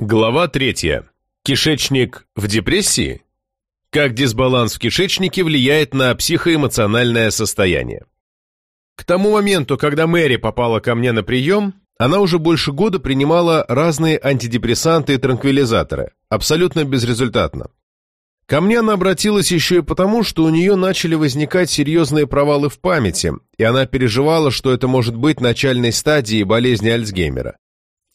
Глава третья. Кишечник в депрессии? Как дисбаланс в кишечнике влияет на психоэмоциональное состояние? К тому моменту, когда Мэри попала ко мне на прием, она уже больше года принимала разные антидепрессанты и транквилизаторы, абсолютно безрезультатно. Ко мне она обратилась еще и потому, что у нее начали возникать серьезные провалы в памяти, и она переживала, что это может быть начальной стадией болезни Альцгеймера.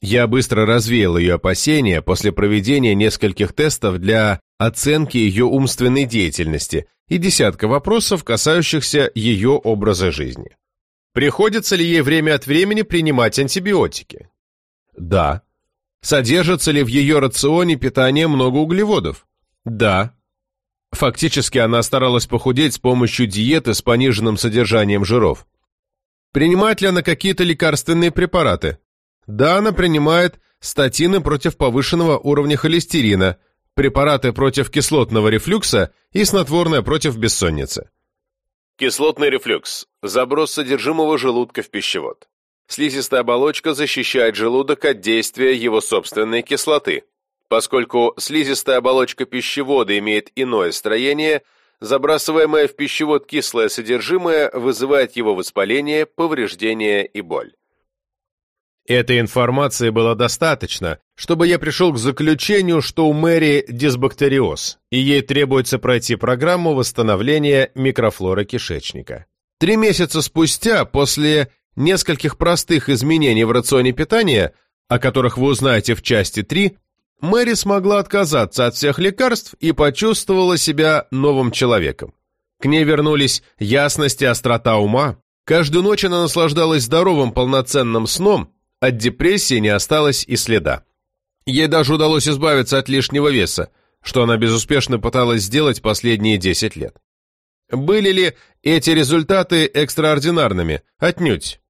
Я быстро развеял ее опасения после проведения нескольких тестов для оценки ее умственной деятельности и десятка вопросов, касающихся ее образа жизни. Приходится ли ей время от времени принимать антибиотики? Да. Содержится ли в ее рационе питания много углеводов? Да. Фактически она старалась похудеть с помощью диеты с пониженным содержанием жиров. Принимает ли она какие-то лекарственные препараты? Да, она принимает статины против повышенного уровня холестерина, препараты против кислотного рефлюкса и снотворное против бессонницы. Кислотный рефлюкс – заброс содержимого желудка в пищевод. Слизистая оболочка защищает желудок от действия его собственной кислоты, Поскольку слизистая оболочка пищевода имеет иное строение, забрасываемое в пищевод кислое содержимое вызывает его воспаление, повреждение и боль. Этой информации было достаточно, чтобы я пришел к заключению, что у Мэри дисбактериоз, и ей требуется пройти программу восстановления микрофлоры кишечника. Три месяца спустя, после нескольких простых изменений в рационе питания, о которых вы узнаете в части 3, Мэри смогла отказаться от всех лекарств и почувствовала себя новым человеком. К ней вернулись ясность и острота ума. Каждую ночь она наслаждалась здоровым полноценным сном, от депрессии не осталось и следа. Ей даже удалось избавиться от лишнего веса, что она безуспешно пыталась сделать последние 10 лет. Были ли эти результаты экстраординарными? Отнюдь.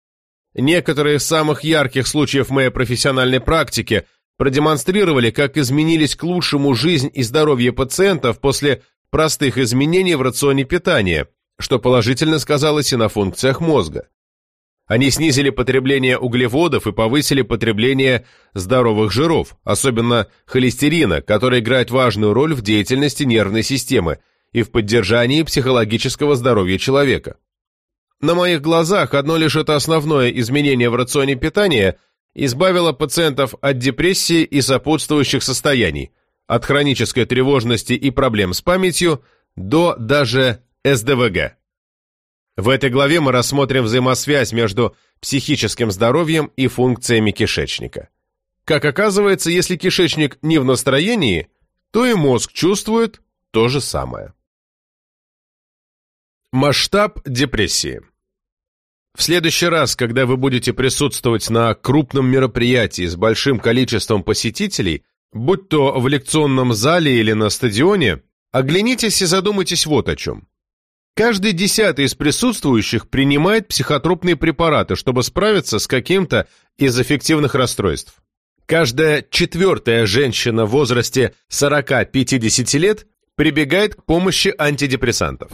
Некоторые из самых ярких случаев моей профессиональной практики продемонстрировали, как изменились к лучшему жизнь и здоровье пациентов после простых изменений в рационе питания, что положительно сказалось и на функциях мозга. Они снизили потребление углеводов и повысили потребление здоровых жиров, особенно холестерина, который играет важную роль в деятельности нервной системы и в поддержании психологического здоровья человека. На моих глазах одно лишь это основное изменение в рационе питания – избавила пациентов от депрессии и сопутствующих состояний, от хронической тревожности и проблем с памятью до даже СДВГ. В этой главе мы рассмотрим взаимосвязь между психическим здоровьем и функциями кишечника. Как оказывается, если кишечник не в настроении, то и мозг чувствует то же самое. Масштаб депрессии в следующий раз, когда вы будете присутствовать на крупном мероприятии с большим количеством посетителей, будь то в лекционном зале или на стадионе, оглянитесь и задумайтесь вот о чем. Каждый десятый из присутствующих принимает психотропные препараты, чтобы справиться с каким-то из эффективных расстройств. Каждая четвертая женщина в возрасте 40-50 лет прибегает к помощи антидепрессантов.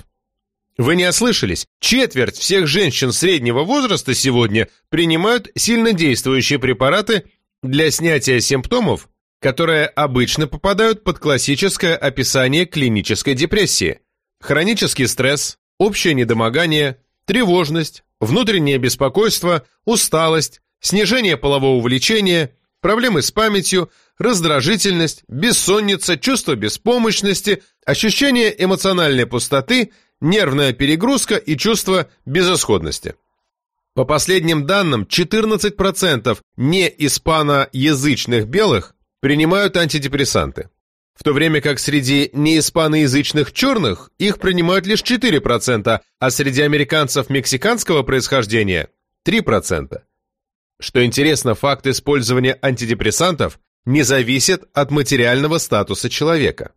Вы не ослышались? Четверть всех женщин среднего возраста сегодня принимают сильнодействующие препараты для снятия симптомов, которые обычно попадают под классическое описание клинической депрессии. Хронический стресс, общее недомогание, тревожность, внутреннее беспокойство, усталость, снижение полового влечения, проблемы с памятью, раздражительность, бессонница, чувство беспомощности, ощущение эмоциональной пустоты – нервная перегрузка и чувство безысходности. По последним данным, 14% неиспаноязычных белых принимают антидепрессанты, в то время как среди неиспаноязычных черных их принимают лишь 4%, а среди американцев мексиканского происхождения – 3%. Что интересно, факт использования антидепрессантов не зависит от материального статуса человека.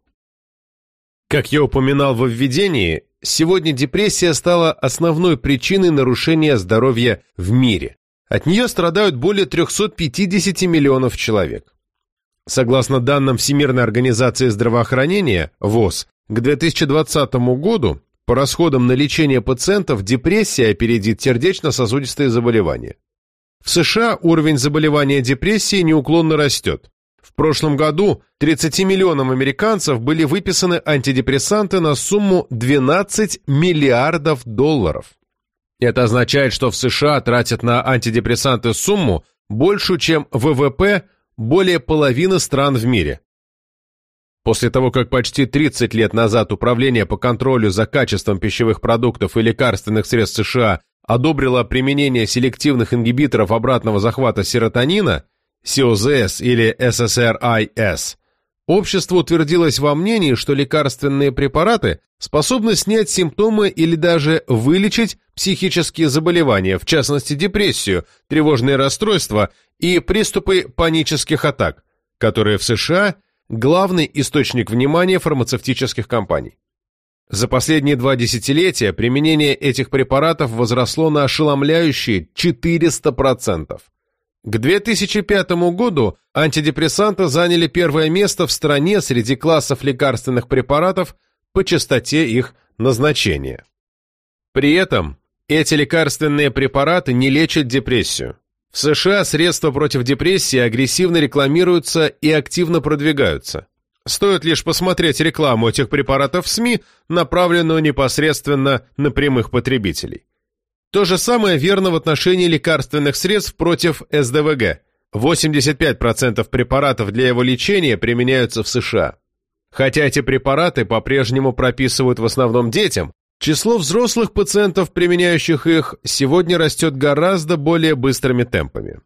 Как я упоминал во введении, Сегодня депрессия стала основной причиной нарушения здоровья в мире. От нее страдают более 350 миллионов человек. Согласно данным Всемирной организации здравоохранения, ВОЗ, к 2020 году по расходам на лечение пациентов депрессия опередит сердечно-сосудистые заболевания. В США уровень заболевания депрессией неуклонно растет. В прошлом году 30 миллионам американцев были выписаны антидепрессанты на сумму 12 миллиардов долларов. Это означает, что в США тратят на антидепрессанты сумму, большую, чем ВВП более половины стран в мире. После того, как почти 30 лет назад Управление по контролю за качеством пищевых продуктов и лекарственных средств США одобрило применение селективных ингибиторов обратного захвата серотонина, СИОЗС или SSRIs, общество утвердилось во мнении, что лекарственные препараты способны снять симптомы или даже вылечить психические заболевания, в частности депрессию, тревожные расстройства и приступы панических атак, которые в США – главный источник внимания фармацевтических компаний. За последние два десятилетия применение этих препаратов возросло на ошеломляющие 400%. К 2005 году антидепрессанты заняли первое место в стране среди классов лекарственных препаратов по частоте их назначения. При этом эти лекарственные препараты не лечат депрессию. В США средства против депрессии агрессивно рекламируются и активно продвигаются. Стоит лишь посмотреть рекламу этих препаратов в СМИ, направленную непосредственно на прямых потребителей. То же самое верно в отношении лекарственных средств против СДВГ. 85% препаратов для его лечения применяются в США. Хотя эти препараты по-прежнему прописывают в основном детям, Число взрослых пациентов, применяющих их, сегодня растет гораздо более быстрыми темпами.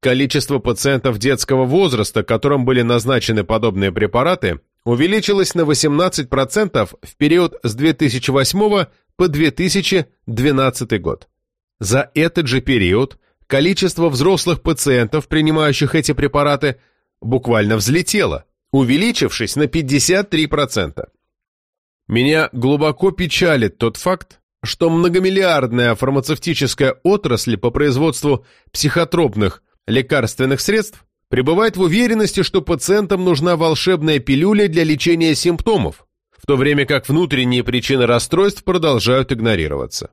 Количество пациентов детского возраста, которым были назначены подобные препараты, увеличилось на 18% в период с 2008 по 2012 год. За этот же период количество взрослых пациентов, принимающих эти препараты, буквально взлетело, увеличившись на 53%. Меня глубоко печалит тот факт, что многомиллиардная фармацевтическая отрасль по производству психотропных лекарственных средств пребывает в уверенности, что пациентам нужна волшебная пилюля для лечения симптомов, то время как внутренние причины расстройств продолжают игнорироваться.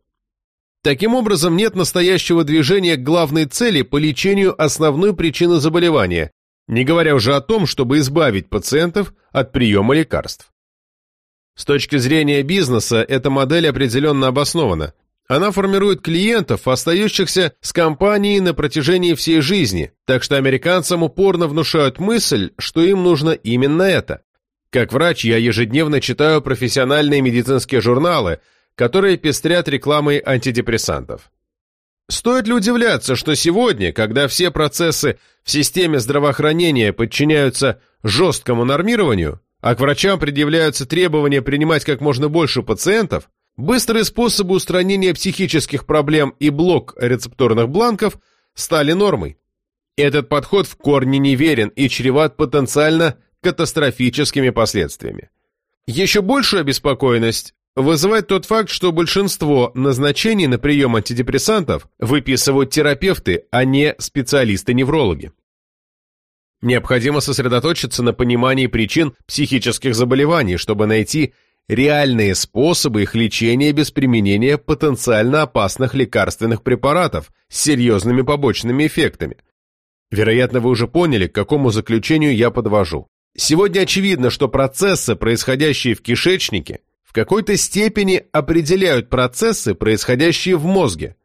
Таким образом, нет настоящего движения к главной цели по лечению основной причины заболевания, не говоря уже о том, чтобы избавить пациентов от приема лекарств. С точки зрения бизнеса, эта модель определенно обоснована. Она формирует клиентов, остающихся с компанией на протяжении всей жизни, так что американцам упорно внушают мысль, что им нужно именно это. Как врач я ежедневно читаю профессиональные медицинские журналы, которые пестрят рекламой антидепрессантов. Стоит ли удивляться, что сегодня, когда все процессы в системе здравоохранения подчиняются жесткому нормированию, а к врачам предъявляются требования принимать как можно больше пациентов, быстрые способы устранения психических проблем и блок рецепторных бланков стали нормой. Этот подход в корне неверен и чреват потенциально катастрофическими последствиями. Еще большую обеспокоенность вызывает тот факт, что большинство назначений на прием антидепрессантов выписывают терапевты, а не специалисты-неврологи. Необходимо сосредоточиться на понимании причин психических заболеваний, чтобы найти реальные способы их лечения без применения потенциально опасных лекарственных препаратов с серьезными побочными эффектами. Вероятно, вы уже поняли, к какому заключению я подвожу. Сегодня очевидно, что процессы, происходящие в кишечнике, в какой-то степени определяют процессы, происходящие в мозге,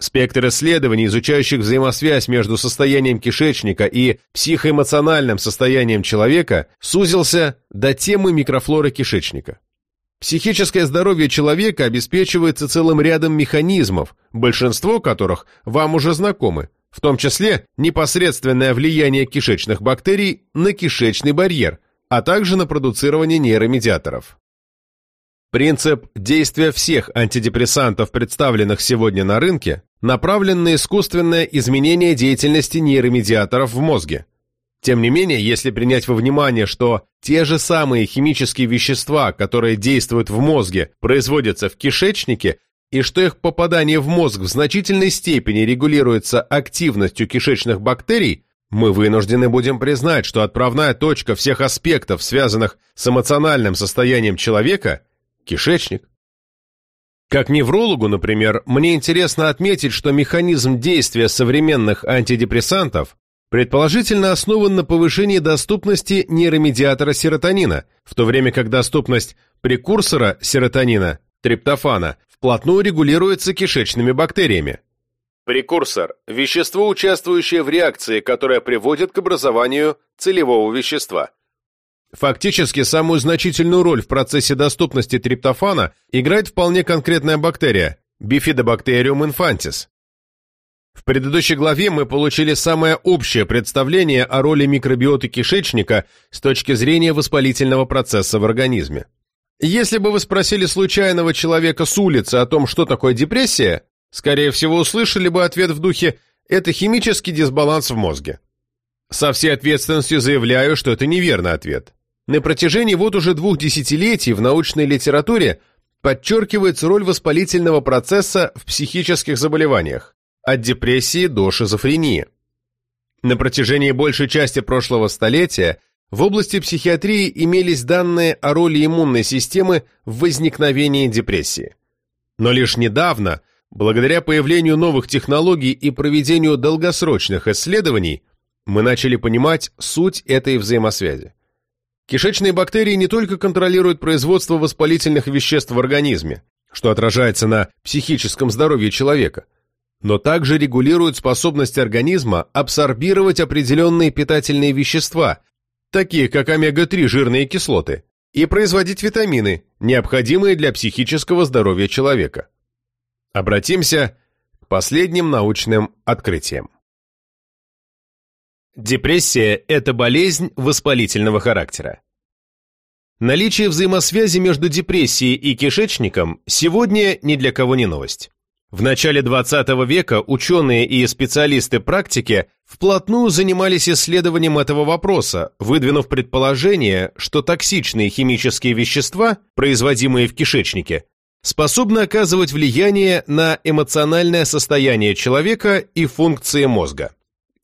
Спектр исследований, изучающих взаимосвязь между состоянием кишечника и психоэмоциональным состоянием человека, сузился до темы микрофлоры кишечника. Психическое здоровье человека обеспечивается целым рядом механизмов, большинство которых вам уже знакомы, в том числе непосредственное влияние кишечных бактерий на кишечный барьер, а также на продуцирование нейромедиаторов. Принцип действия всех антидепрессантов, представленных сегодня на рынке, направлен на искусственное изменение деятельности нейромедиаторов в мозге. Тем не менее, если принять во внимание, что те же самые химические вещества, которые действуют в мозге, производятся в кишечнике, и что их попадание в мозг в значительной степени регулируется активностью кишечных бактерий, мы вынуждены будем признать, что отправная точка всех аспектов, связанных с эмоциональным состоянием человека, кишечник. Как неврологу, например, мне интересно отметить, что механизм действия современных антидепрессантов предположительно основан на повышении доступности нейромедиатора серотонина, в то время как доступность прекурсора серотонина, триптофана, вплотную регулируется кишечными бактериями. Прекурсор – вещество, участвующее в реакции, которая приводит к образованию целевого вещества. Фактически, самую значительную роль в процессе доступности триптофана играет вполне конкретная бактерия – Bifidobacterium infantis. В предыдущей главе мы получили самое общее представление о роли микробиоты кишечника с точки зрения воспалительного процесса в организме. Если бы вы спросили случайного человека с улицы о том, что такое депрессия, Скорее всего, услышали бы ответ в духе «это химический дисбаланс в мозге». Со всей ответственностью заявляю, что это неверный ответ. На протяжении вот уже двух десятилетий в научной литературе подчеркивается роль воспалительного процесса в психических заболеваниях, от депрессии до шизофрении. На протяжении большей части прошлого столетия в области психиатрии имелись данные о роли иммунной системы в возникновении депрессии. Но лишь недавно – Благодаря появлению новых технологий и проведению долгосрочных исследований мы начали понимать суть этой взаимосвязи. Кишечные бактерии не только контролируют производство воспалительных веществ в организме, что отражается на психическом здоровье человека, но также регулируют способность организма абсорбировать определенные питательные вещества, такие как омега-3 жирные кислоты, и производить витамины, необходимые для психического здоровья человека. Обратимся к последним научным открытиям. Депрессия – это болезнь воспалительного характера. Наличие взаимосвязи между депрессией и кишечником сегодня ни для кого не новость. В начале 20 века ученые и специалисты практики вплотную занимались исследованием этого вопроса, выдвинув предположение, что токсичные химические вещества, производимые в кишечнике, способны оказывать влияние на эмоциональное состояние человека и функции мозга.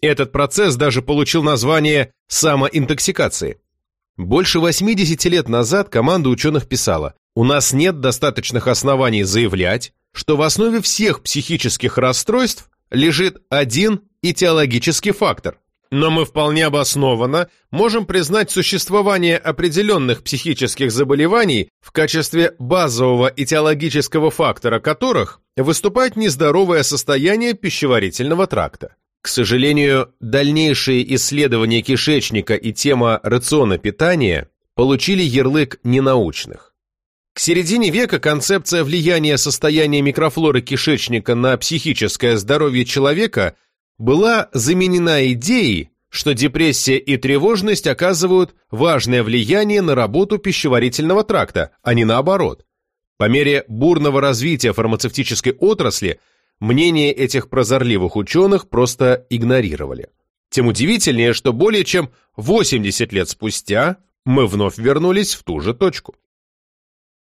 Этот процесс даже получил название самоинтоксикации. Больше 80 лет назад команда ученых писала, у нас нет достаточных оснований заявлять, что в основе всех психических расстройств лежит один этиологический фактор но мы вполне обоснованно можем признать существование определенных психических заболеваний в качестве базового этиологического фактора которых выступает нездоровое состояние пищеварительного тракта. К сожалению, дальнейшие исследования кишечника и тема рациона питания получили ярлык ненаучных. К середине века концепция влияния состояния микрофлоры кишечника на психическое здоровье человека была заменена идеей, что депрессия и тревожность оказывают важное влияние на работу пищеварительного тракта, а не наоборот. По мере бурного развития фармацевтической отрасли мнение этих прозорливых ученых просто игнорировали. Тем удивительнее, что более чем 80 лет спустя мы вновь вернулись в ту же точку.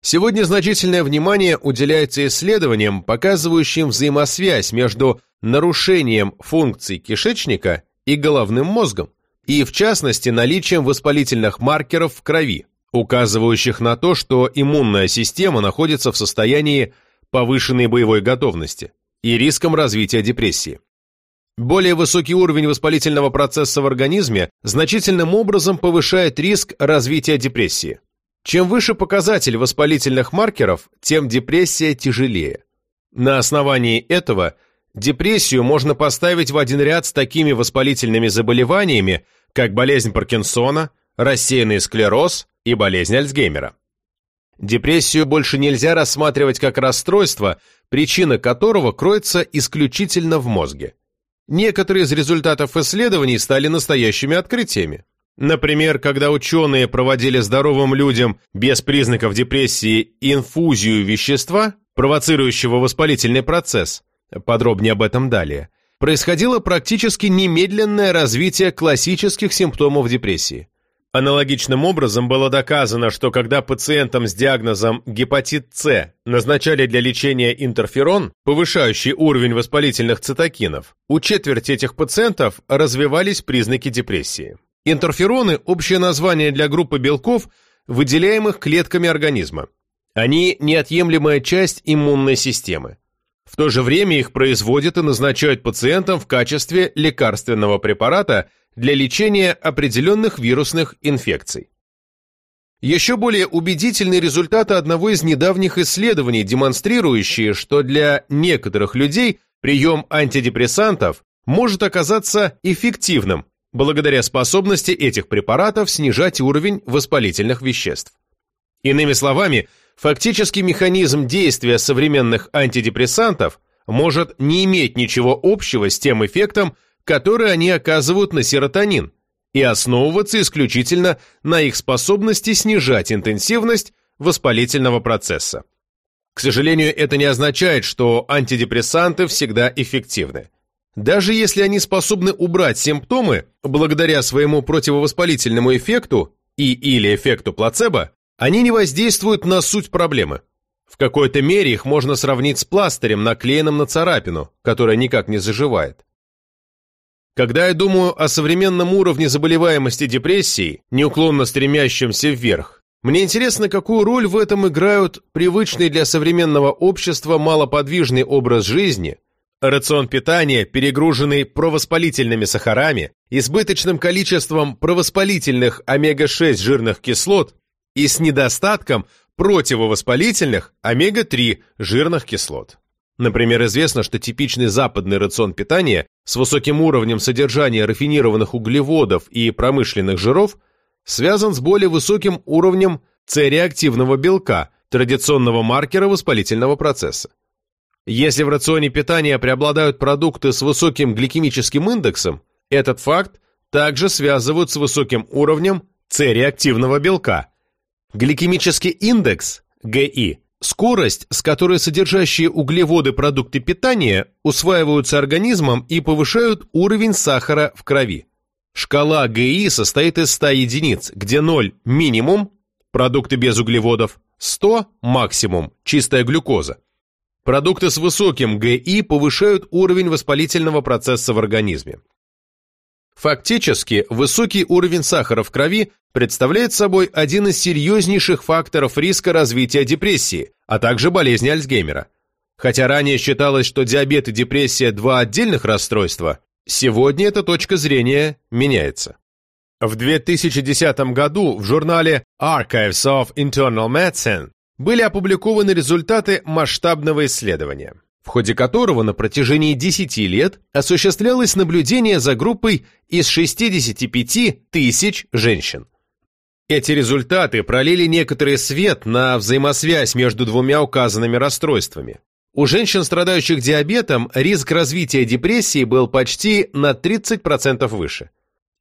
Сегодня значительное внимание уделяется исследованиям, показывающим взаимосвязь между нарушением функций кишечника и головным мозгом, и в частности наличием воспалительных маркеров в крови, указывающих на то, что иммунная система находится в состоянии повышенной боевой готовности и риском развития депрессии. Более высокий уровень воспалительного процесса в организме значительным образом повышает риск развития депрессии. Чем выше показатель воспалительных маркеров, тем депрессия тяжелее. На основании этого депрессию можно поставить в один ряд с такими воспалительными заболеваниями, как болезнь Паркинсона, рассеянный склероз и болезнь Альцгеймера. Депрессию больше нельзя рассматривать как расстройство, причина которого кроется исключительно в мозге. Некоторые из результатов исследований стали настоящими открытиями. Например, когда ученые проводили здоровым людям без признаков депрессии инфузию вещества, провоцирующего воспалительный процесс, подробнее об этом далее, происходило практически немедленное развитие классических симптомов депрессии. Аналогичным образом было доказано, что когда пациентам с диагнозом гепатит С назначали для лечения интерферон, повышающий уровень воспалительных цитокинов, у четверти этих пациентов развивались признаки депрессии. Интерфероны – общее название для группы белков, выделяемых клетками организма. Они – неотъемлемая часть иммунной системы. В то же время их производят и назначают пациентам в качестве лекарственного препарата для лечения определенных вирусных инфекций. Еще более убедительны результаты одного из недавних исследований, демонстрирующие, что для некоторых людей прием антидепрессантов может оказаться эффективным благодаря способности этих препаратов снижать уровень воспалительных веществ. Иными словами, фактически механизм действия современных антидепрессантов может не иметь ничего общего с тем эффектом, который они оказывают на серотонин, и основываться исключительно на их способности снижать интенсивность воспалительного процесса. К сожалению, это не означает, что антидепрессанты всегда эффективны. Даже если они способны убрать симптомы, благодаря своему противовоспалительному эффекту и или эффекту плацебо, они не воздействуют на суть проблемы. В какой-то мере их можно сравнить с пластырем, наклеенным на царапину, которая никак не заживает. Когда я думаю о современном уровне заболеваемости депрессии, неуклонно стремящемся вверх, мне интересно, какую роль в этом играют привычный для современного общества малоподвижный образ жизни, рацион питания, перегруженный провоспалительными сахарами, избыточным количеством провоспалительных омега-6 жирных кислот и с недостатком противовоспалительных омега-3 жирных кислот. Например, известно, что типичный западный рацион питания с высоким уровнем содержания рафинированных углеводов и промышленных жиров связан с более высоким уровнем С-реактивного белка, традиционного маркера воспалительного процесса. Если в рационе питания преобладают продукты с высоким гликемическим индексом, этот факт также связывают с высоким уровнем С-реактивного белка. Гликемический индекс, ГИ, Скорость, с которой содержащие углеводы продукты питания усваиваются организмом и повышают уровень сахара в крови. Шкала ГИ состоит из 100 единиц, где 0 – минимум, продукты без углеводов, 100 – максимум, чистая глюкоза. Продукты с высоким ГИ повышают уровень воспалительного процесса в организме. Фактически, высокий уровень сахара в крови представляет собой один из серьезнейших факторов риска развития депрессии, а также болезни Альцгеймера. Хотя ранее считалось, что диабет и депрессия – два отдельных расстройства, сегодня эта точка зрения меняется. В 2010 году в журнале Archives of Internal Medicine были опубликованы результаты масштабного исследования в ходе которого на протяжении 10 лет осуществлялось наблюдение за группой из 65 тысяч женщин. Эти результаты пролили некоторый свет на взаимосвязь между двумя указанными расстройствами. У женщин, страдающих диабетом, риск развития депрессии был почти на 30% выше.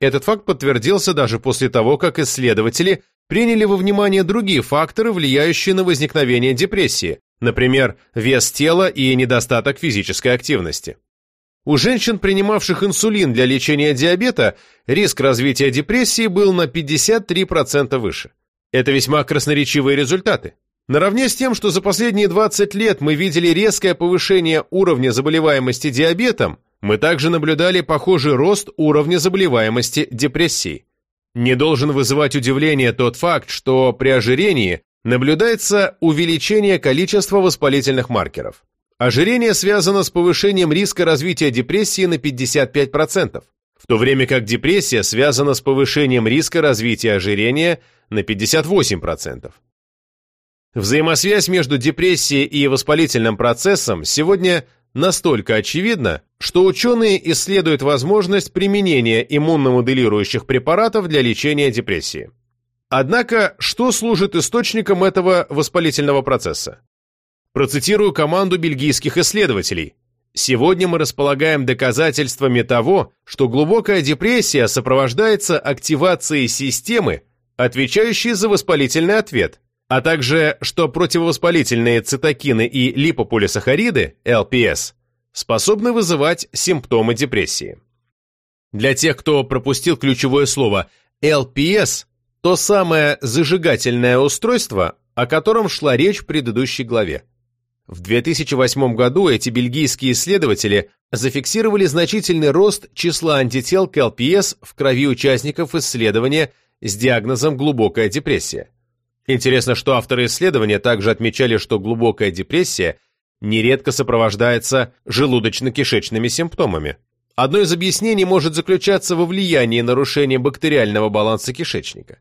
Этот факт подтвердился даже после того, как исследователи приняли во внимание другие факторы, влияющие на возникновение депрессии, например, вес тела и недостаток физической активности. У женщин, принимавших инсулин для лечения диабета, риск развития депрессии был на 53% выше. Это весьма красноречивые результаты. Наравне с тем, что за последние 20 лет мы видели резкое повышение уровня заболеваемости диабетом, мы также наблюдали похожий рост уровня заболеваемости депрессией. Не должен вызывать удивление тот факт, что при ожирении наблюдается увеличение количества воспалительных маркеров. Ожирение связано с повышением риска развития депрессии на 55%, в то время как депрессия связана с повышением риска развития ожирения на 58%. Взаимосвязь между депрессией и воспалительным процессом сегодня настолько очевидна, что ученые исследуют возможность применения иммуномоделирующих препаратов для лечения депрессии. Однако, что служит источником этого воспалительного процесса? Процитирую команду бельгийских исследователей. Сегодня мы располагаем доказательствами того, что глубокая депрессия сопровождается активацией системы, отвечающей за воспалительный ответ, а также что противовоспалительные цитокины и липополисахариды, ЛПС, способны вызывать симптомы депрессии. Для тех, кто пропустил ключевое слово, ЛПС – то самое зажигательное устройство, о котором шла речь в предыдущей главе. В 2008 году эти бельгийские исследователи зафиксировали значительный рост числа антител к ЛПС в крови участников исследования с диагнозом глубокая депрессия. Интересно, что авторы исследования также отмечали, что глубокая депрессия нередко сопровождается желудочно-кишечными симптомами. Одно из объяснений может заключаться во влиянии нарушения бактериального баланса кишечника.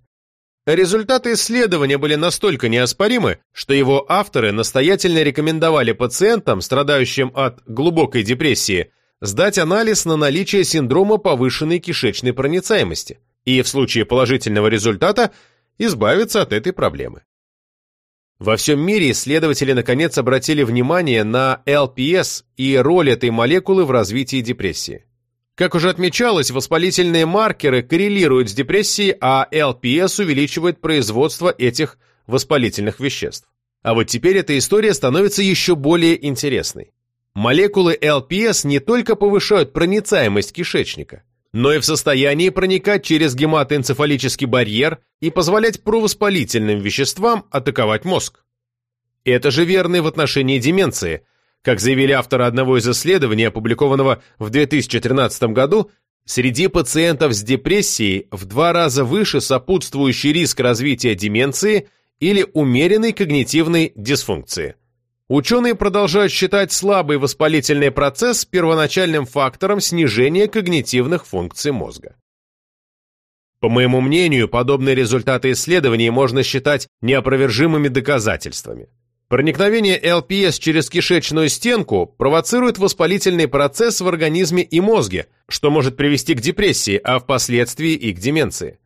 Результаты исследования были настолько неоспоримы, что его авторы настоятельно рекомендовали пациентам, страдающим от глубокой депрессии, сдать анализ на наличие синдрома повышенной кишечной проницаемости и в случае положительного результата избавиться от этой проблемы. Во всем мире исследователи наконец обратили внимание на LPS и роль этой молекулы в развитии депрессии. Как уже отмечалось, воспалительные маркеры коррелируют с депрессией, а LPS увеличивает производство этих воспалительных веществ. А вот теперь эта история становится еще более интересной. Молекулы LPS не только повышают проницаемость кишечника, но и в состоянии проникать через гематоэнцефалический барьер и позволять провоспалительным веществам атаковать мозг. Это же верно и в отношении деменции. Как заявили авторы одного из исследований, опубликованного в 2013 году, среди пациентов с депрессией в два раза выше сопутствующий риск развития деменции или умеренной когнитивной дисфункции. Ученые продолжают считать слабый воспалительный процесс первоначальным фактором снижения когнитивных функций мозга. По моему мнению, подобные результаты исследований можно считать неопровержимыми доказательствами. Проникновение ЛПС через кишечную стенку провоцирует воспалительный процесс в организме и мозге, что может привести к депрессии, а впоследствии и к деменции.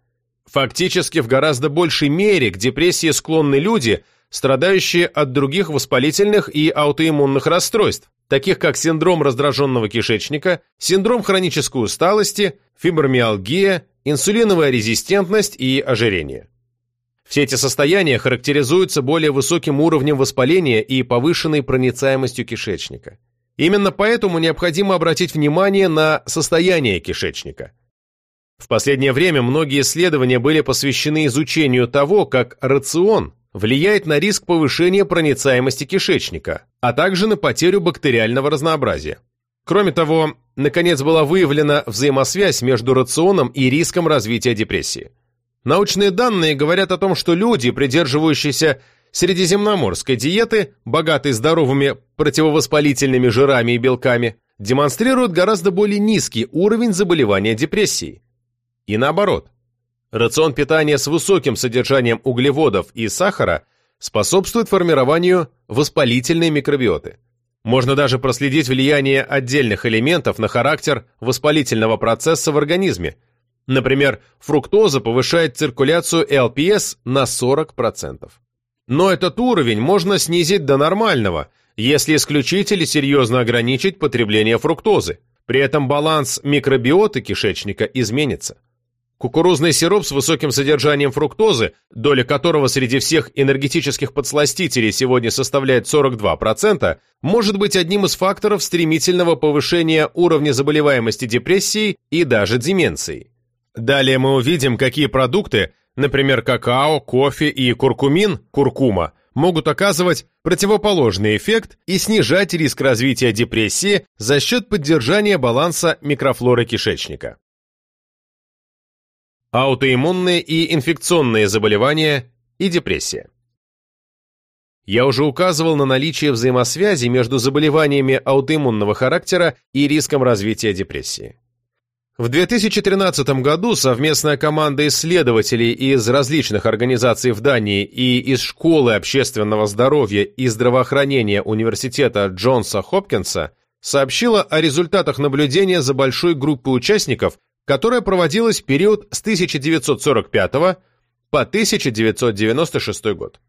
Фактически в гораздо большей мере к депрессии склонны люди, страдающие от других воспалительных и аутоиммунных расстройств, таких как синдром раздраженного кишечника, синдром хронической усталости, фибромиалгия, инсулиновая резистентность и ожирение. Все эти состояния характеризуются более высоким уровнем воспаления и повышенной проницаемостью кишечника. Именно поэтому необходимо обратить внимание на состояние кишечника. В последнее время многие исследования были посвящены изучению того, как рацион влияет на риск повышения проницаемости кишечника, а также на потерю бактериального разнообразия. Кроме того, наконец была выявлена взаимосвязь между рационом и риском развития депрессии. Научные данные говорят о том, что люди, придерживающиеся средиземноморской диеты, богатой здоровыми противовоспалительными жирами и белками, демонстрируют гораздо более низкий уровень заболевания депрессией. И наоборот, Рацион питания с высоким содержанием углеводов и сахара способствует формированию воспалительной микробиоты. Можно даже проследить влияние отдельных элементов на характер воспалительного процесса в организме. Например, фруктоза повышает циркуляцию ЛПС на 40%. Но этот уровень можно снизить до нормального, если исключить или серьезно ограничить потребление фруктозы. При этом баланс микробиоты кишечника изменится. Кукурузный сироп с высоким содержанием фруктозы, доля которого среди всех энергетических подсластителей сегодня составляет 42%, может быть одним из факторов стремительного повышения уровня заболеваемости депрессией и даже деменцией. Далее мы увидим, какие продукты, например, какао, кофе и куркумин, куркума, могут оказывать противоположный эффект и снижать риск развития депрессии за счет поддержания баланса микрофлоры кишечника аутоиммунные и инфекционные заболевания и депрессия. Я уже указывал на наличие взаимосвязи между заболеваниями аутоиммунного характера и риском развития депрессии. В 2013 году совместная команда исследователей из различных организаций в Дании и из Школы общественного здоровья и здравоохранения Университета Джонса Хопкинса сообщила о результатах наблюдения за большой группой участников которая проводилась в период с 1945 по 1996 год.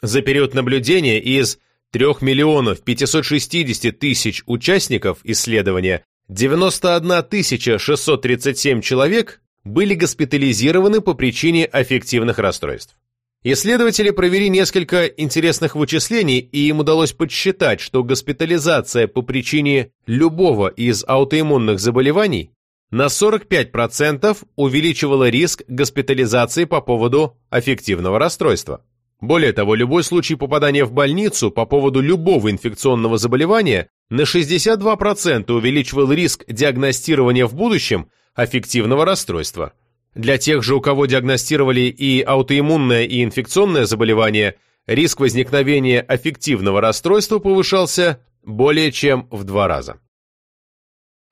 За период наблюдения из 3 миллионов 560 тысяч участников исследования 91 637 человек были госпитализированы по причине аффективных расстройств. Исследователи провели несколько интересных вычислений, и им удалось подсчитать, что госпитализация по причине любого из аутоиммунных заболеваний на 45% увеличивало риск госпитализации по поводу аффективного расстройства. Более того, любой случай попадания в больницу по поводу любого инфекционного заболевания на 62% увеличивал риск диагностирования в будущем аффективного расстройства. Для тех же, у кого диагностировали и аутоиммунное, и инфекционное заболевание, риск возникновения аффективного расстройства повышался более чем в два раза.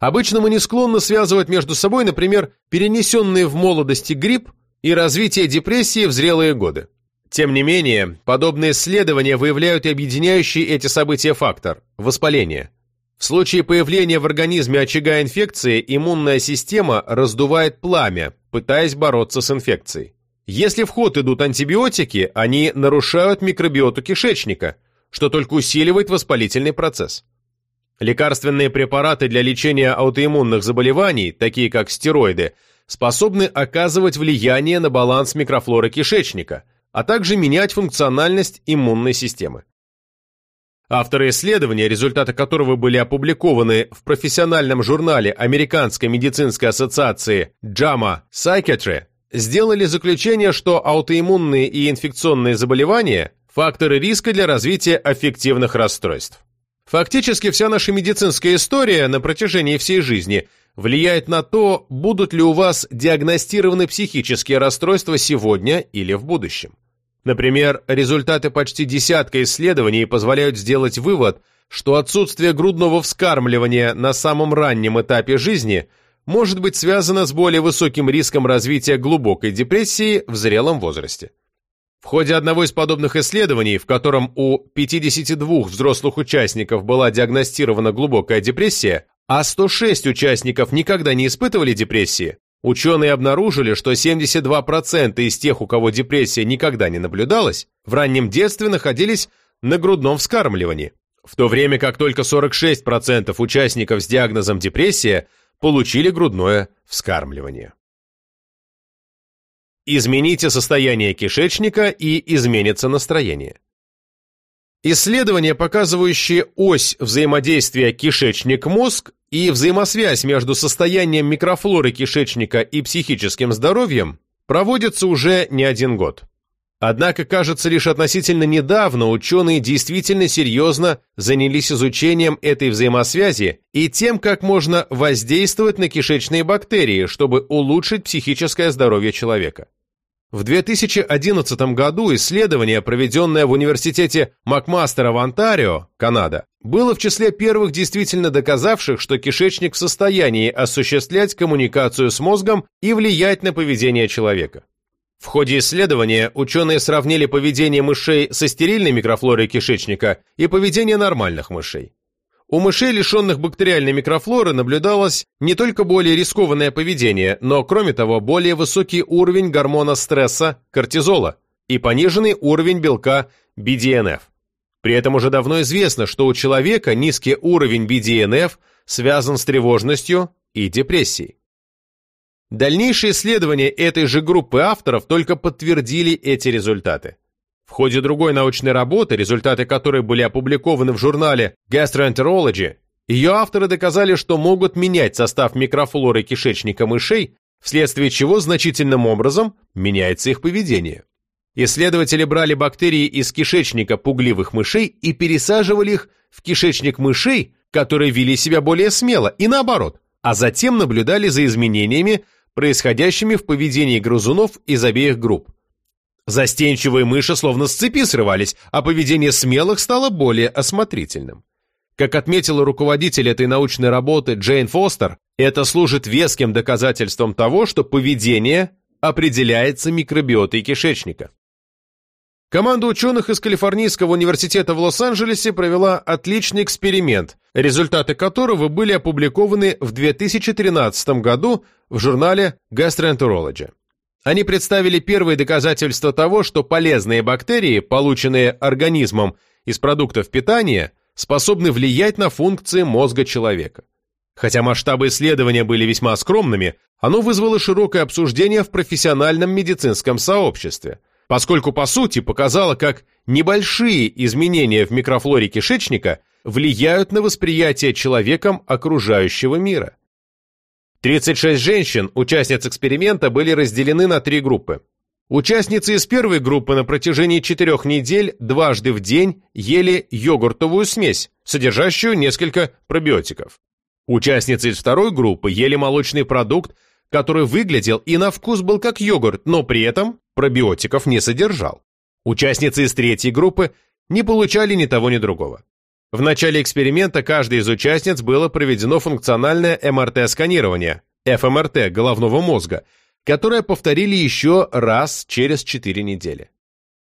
Обычно мы не склонны связывать между собой, например, перенесенные в молодости грипп и развитие депрессии в зрелые годы. Тем не менее, подобные исследования выявляют и объединяющий эти события фактор – воспаление. В случае появления в организме очага инфекции иммунная система раздувает пламя, пытаясь бороться с инфекцией. Если в ход идут антибиотики, они нарушают микробиоту кишечника, что только усиливает воспалительный процесс. Лекарственные препараты для лечения аутоиммунных заболеваний, такие как стероиды, способны оказывать влияние на баланс микрофлоры кишечника, а также менять функциональность иммунной системы. Авторы исследования, результаты которого были опубликованы в профессиональном журнале Американской медицинской ассоциации JAMA Psychiatry, сделали заключение, что аутоиммунные и инфекционные заболевания – факторы риска для развития аффективных расстройств. Фактически вся наша медицинская история на протяжении всей жизни влияет на то, будут ли у вас диагностированы психические расстройства сегодня или в будущем. Например, результаты почти десятка исследований позволяют сделать вывод, что отсутствие грудного вскармливания на самом раннем этапе жизни может быть связано с более высоким риском развития глубокой депрессии в зрелом возрасте. В ходе одного из подобных исследований, в котором у 52 взрослых участников была диагностирована глубокая депрессия, а 106 участников никогда не испытывали депрессии, ученые обнаружили, что 72% из тех, у кого депрессия никогда не наблюдалась, в раннем детстве находились на грудном вскармливании, в то время как только 46% участников с диагнозом депрессия получили грудное вскармливание. Измените состояние кишечника и изменится настроение. Исследования, показывающие ось взаимодействия кишечник-мозг и взаимосвязь между состоянием микрофлоры кишечника и психическим здоровьем, проводятся уже не один год. Однако, кажется, лишь относительно недавно ученые действительно серьезно занялись изучением этой взаимосвязи и тем, как можно воздействовать на кишечные бактерии, чтобы улучшить психическое здоровье человека. В 2011 году исследование, проведенное в университете Макмастера в Онтарио, Канада, было в числе первых действительно доказавших, что кишечник в состоянии осуществлять коммуникацию с мозгом и влиять на поведение человека. В ходе исследования ученые сравнили поведение мышей со стерильной микрофлорой кишечника и поведение нормальных мышей. У мышей, лишенных бактериальной микрофлоры, наблюдалось не только более рискованное поведение, но, кроме того, более высокий уровень гормона стресса, кортизола, и пониженный уровень белка BDNF. При этом уже давно известно, что у человека низкий уровень BDNF связан с тревожностью и депрессией. Дальнейшие исследования этой же группы авторов только подтвердили эти результаты. В ходе другой научной работы, результаты которой были опубликованы в журнале Gastroenterology, ее авторы доказали, что могут менять состав микрофлоры кишечника мышей, вследствие чего значительным образом меняется их поведение. Исследователи брали бактерии из кишечника пугливых мышей и пересаживали их в кишечник мышей, которые вели себя более смело, и наоборот, а затем наблюдали за изменениями, происходящими в поведении грызунов из обеих групп. Застенчивые мыши словно с цепи срывались, а поведение смелых стало более осмотрительным. Как отметила руководитель этой научной работы Джейн Фостер, это служит веским доказательством того, что поведение определяется микробиотой кишечника. Команда ученых из Калифорнийского университета в Лос-Анджелесе провела отличный эксперимент, результаты которого были опубликованы в 2013 году в журнале Gastroenterology. Они представили первые доказательства того, что полезные бактерии, полученные организмом из продуктов питания, способны влиять на функции мозга человека. Хотя масштабы исследования были весьма скромными, оно вызвало широкое обсуждение в профессиональном медицинском сообществе, поскольку по сути показало, как небольшие изменения в микрофлоре кишечника влияют на восприятие человеком окружающего мира. 36 женщин, участниц эксперимента, были разделены на три группы. Участницы из первой группы на протяжении четырех недель дважды в день ели йогуртовую смесь, содержащую несколько пробиотиков. Участницы из второй группы ели молочный продукт, который выглядел и на вкус был как йогурт, но при этом пробиотиков не содержал. Участницы из третьей группы не получали ни того, ни другого. В начале эксперимента каждой из участниц было проведено функциональное МРТ-сканирование, ФМРТ головного мозга, которое повторили еще раз через 4 недели.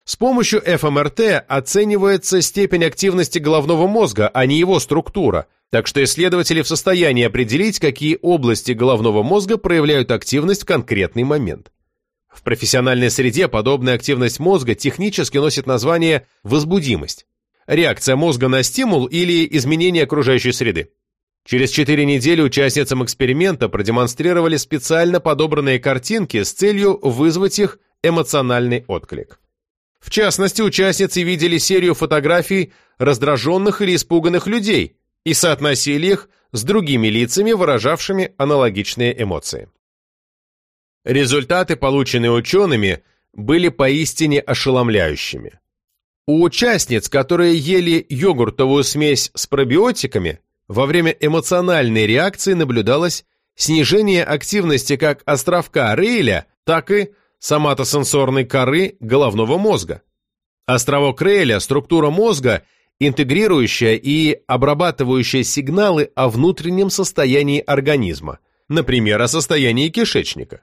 С помощью ФМРТ оценивается степень активности головного мозга, а не его структура, так что исследователи в состоянии определить, какие области головного мозга проявляют активность в конкретный момент. В профессиональной среде подобная активность мозга технически носит название возбудимость, реакция мозга на стимул или изменение окружающей среды. Через 4 недели участницам эксперимента продемонстрировали специально подобранные картинки с целью вызвать их эмоциональный отклик. В частности, участницы видели серию фотографий раздраженных или испуганных людей и соотносили их с другими лицами, выражавшими аналогичные эмоции. Результаты, полученные учеными, были поистине ошеломляющими. У участниц, которые ели йогуртовую смесь с пробиотиками, во время эмоциональной реакции наблюдалось снижение активности как островка Рейля, так и соматосенсорной коры головного мозга. Островок Рейля – структура мозга, интегрирующая и обрабатывающая сигналы о внутреннем состоянии организма, например, о состоянии кишечника.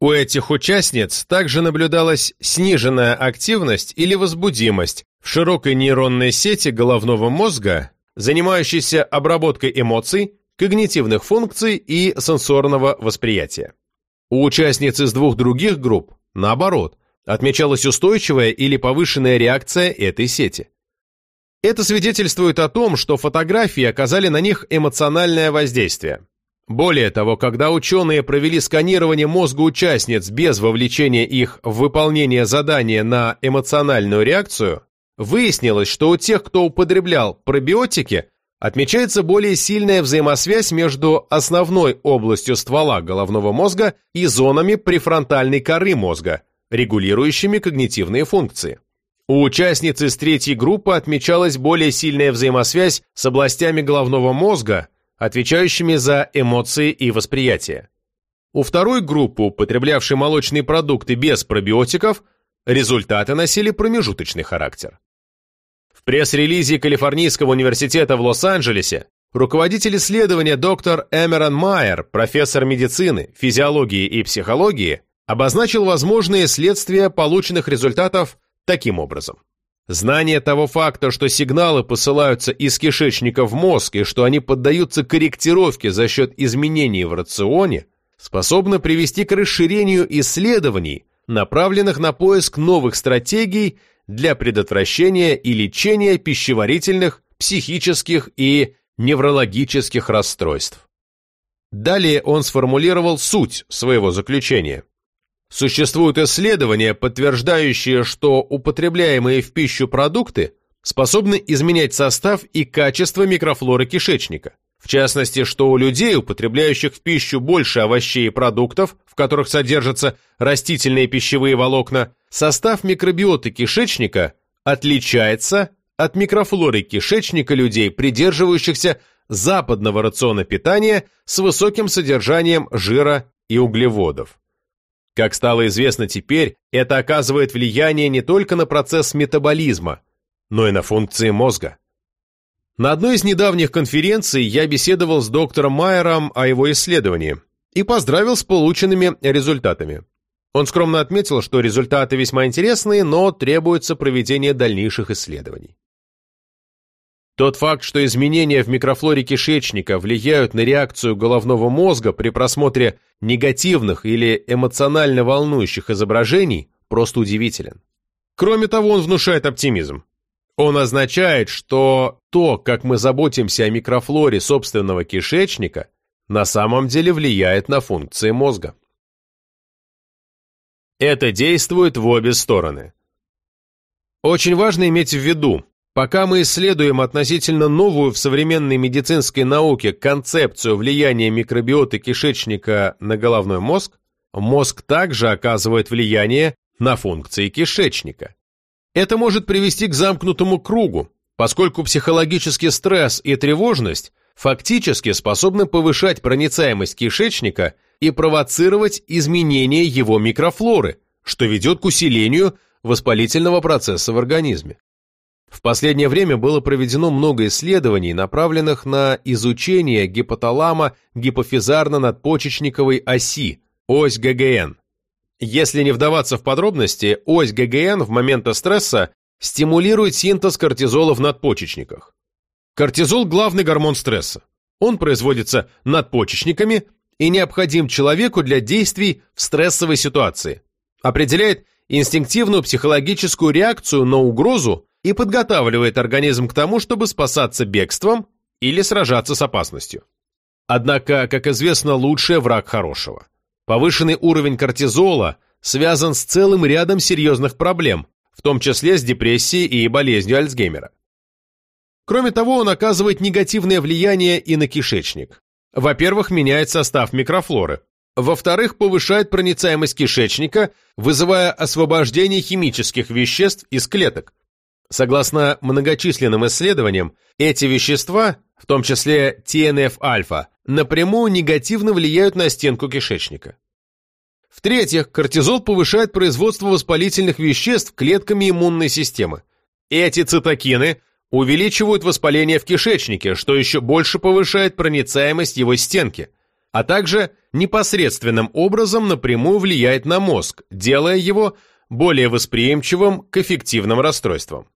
У этих участниц также наблюдалась сниженная активность или возбудимость в широкой нейронной сети головного мозга, занимающейся обработкой эмоций, когнитивных функций и сенсорного восприятия. У участниц из двух других групп, наоборот, отмечалась устойчивая или повышенная реакция этой сети. Это свидетельствует о том, что фотографии оказали на них эмоциональное воздействие. Более того, когда ученые провели сканирование мозга участниц без вовлечения их в выполнение задания на эмоциональную реакцию, выяснилось, что у тех, кто употреблял пробиотики, отмечается более сильная взаимосвязь между основной областью ствола головного мозга и зонами префронтальной коры мозга, регулирующими когнитивные функции. У участницы из третьей группы отмечалась более сильная взаимосвязь с областями головного мозга, отвечающими за эмоции и восприятие. У второй группы, употреблявшей молочные продукты без пробиотиков, результаты носили промежуточный характер. В пресс-релизе Калифорнийского университета в Лос-Анджелесе руководитель исследования доктор Эмерон Майер, профессор медицины, физиологии и психологии, обозначил возможные следствия полученных результатов таким образом. Знание того факта, что сигналы посылаются из кишечника в мозг и что они поддаются корректировке за счет изменений в рационе, способно привести к расширению исследований, направленных на поиск новых стратегий для предотвращения и лечения пищеварительных, психических и неврологических расстройств. Далее он сформулировал суть своего заключения. Существуют исследования, подтверждающие, что употребляемые в пищу продукты способны изменять состав и качество микрофлоры кишечника. В частности, что у людей, употребляющих в пищу больше овощей и продуктов, в которых содержатся растительные пищевые волокна, состав микробиоты кишечника отличается от микрофлоры кишечника людей, придерживающихся западного рациона питания с высоким содержанием жира и углеводов. Как стало известно теперь, это оказывает влияние не только на процесс метаболизма, но и на функции мозга. На одной из недавних конференций я беседовал с доктором Майером о его исследовании и поздравил с полученными результатами. Он скромно отметил, что результаты весьма интересные, но требуется проведение дальнейших исследований. Тот факт, что изменения в микрофлоре кишечника влияют на реакцию головного мозга при просмотре негативных или эмоционально волнующих изображений, просто удивителен. Кроме того, он внушает оптимизм. Он означает, что то, как мы заботимся о микрофлоре собственного кишечника, на самом деле влияет на функции мозга. Это действует в обе стороны. Очень важно иметь в виду, пока мы исследуем относительно новую в современной медицинской науке концепцию влияния микробиоты кишечника на головной мозг, мозг также оказывает влияние на функции кишечника. Это может привести к замкнутому кругу, поскольку психологический стресс и тревожность фактически способны повышать проницаемость кишечника и провоцировать изменение его микрофлоры, что ведет к усилению воспалительного процесса в организме. В последнее время было проведено много исследований, направленных на изучение гипоталама-гипофизарно-надпочечниковой оси, ось ГГН. Если не вдаваться в подробности, ось ГГН в моменты стресса стимулирует синтез кортизола в надпочечниках. Кортизол – главный гормон стресса. Он производится надпочечниками и необходим человеку для действий в стрессовой ситуации. Определяет инстинктивную психологическую реакцию на угрозу и подготавливает организм к тому, чтобы спасаться бегством или сражаться с опасностью. Однако, как известно, лучший враг хорошего. Повышенный уровень кортизола связан с целым рядом серьезных проблем, в том числе с депрессией и болезнью Альцгеймера. Кроме того, он оказывает негативное влияние и на кишечник. Во-первых, меняет состав микрофлоры. Во-вторых, повышает проницаемость кишечника, вызывая освобождение химических веществ из клеток. Согласно многочисленным исследованиям, эти вещества, в том числе ТНФ-альфа, напрямую негативно влияют на стенку кишечника. В-третьих, кортизол повышает производство воспалительных веществ клетками иммунной системы. Эти цитокины увеличивают воспаление в кишечнике, что еще больше повышает проницаемость его стенки, а также непосредственным образом напрямую влияет на мозг, делая его более восприимчивым к эффективным расстройствам.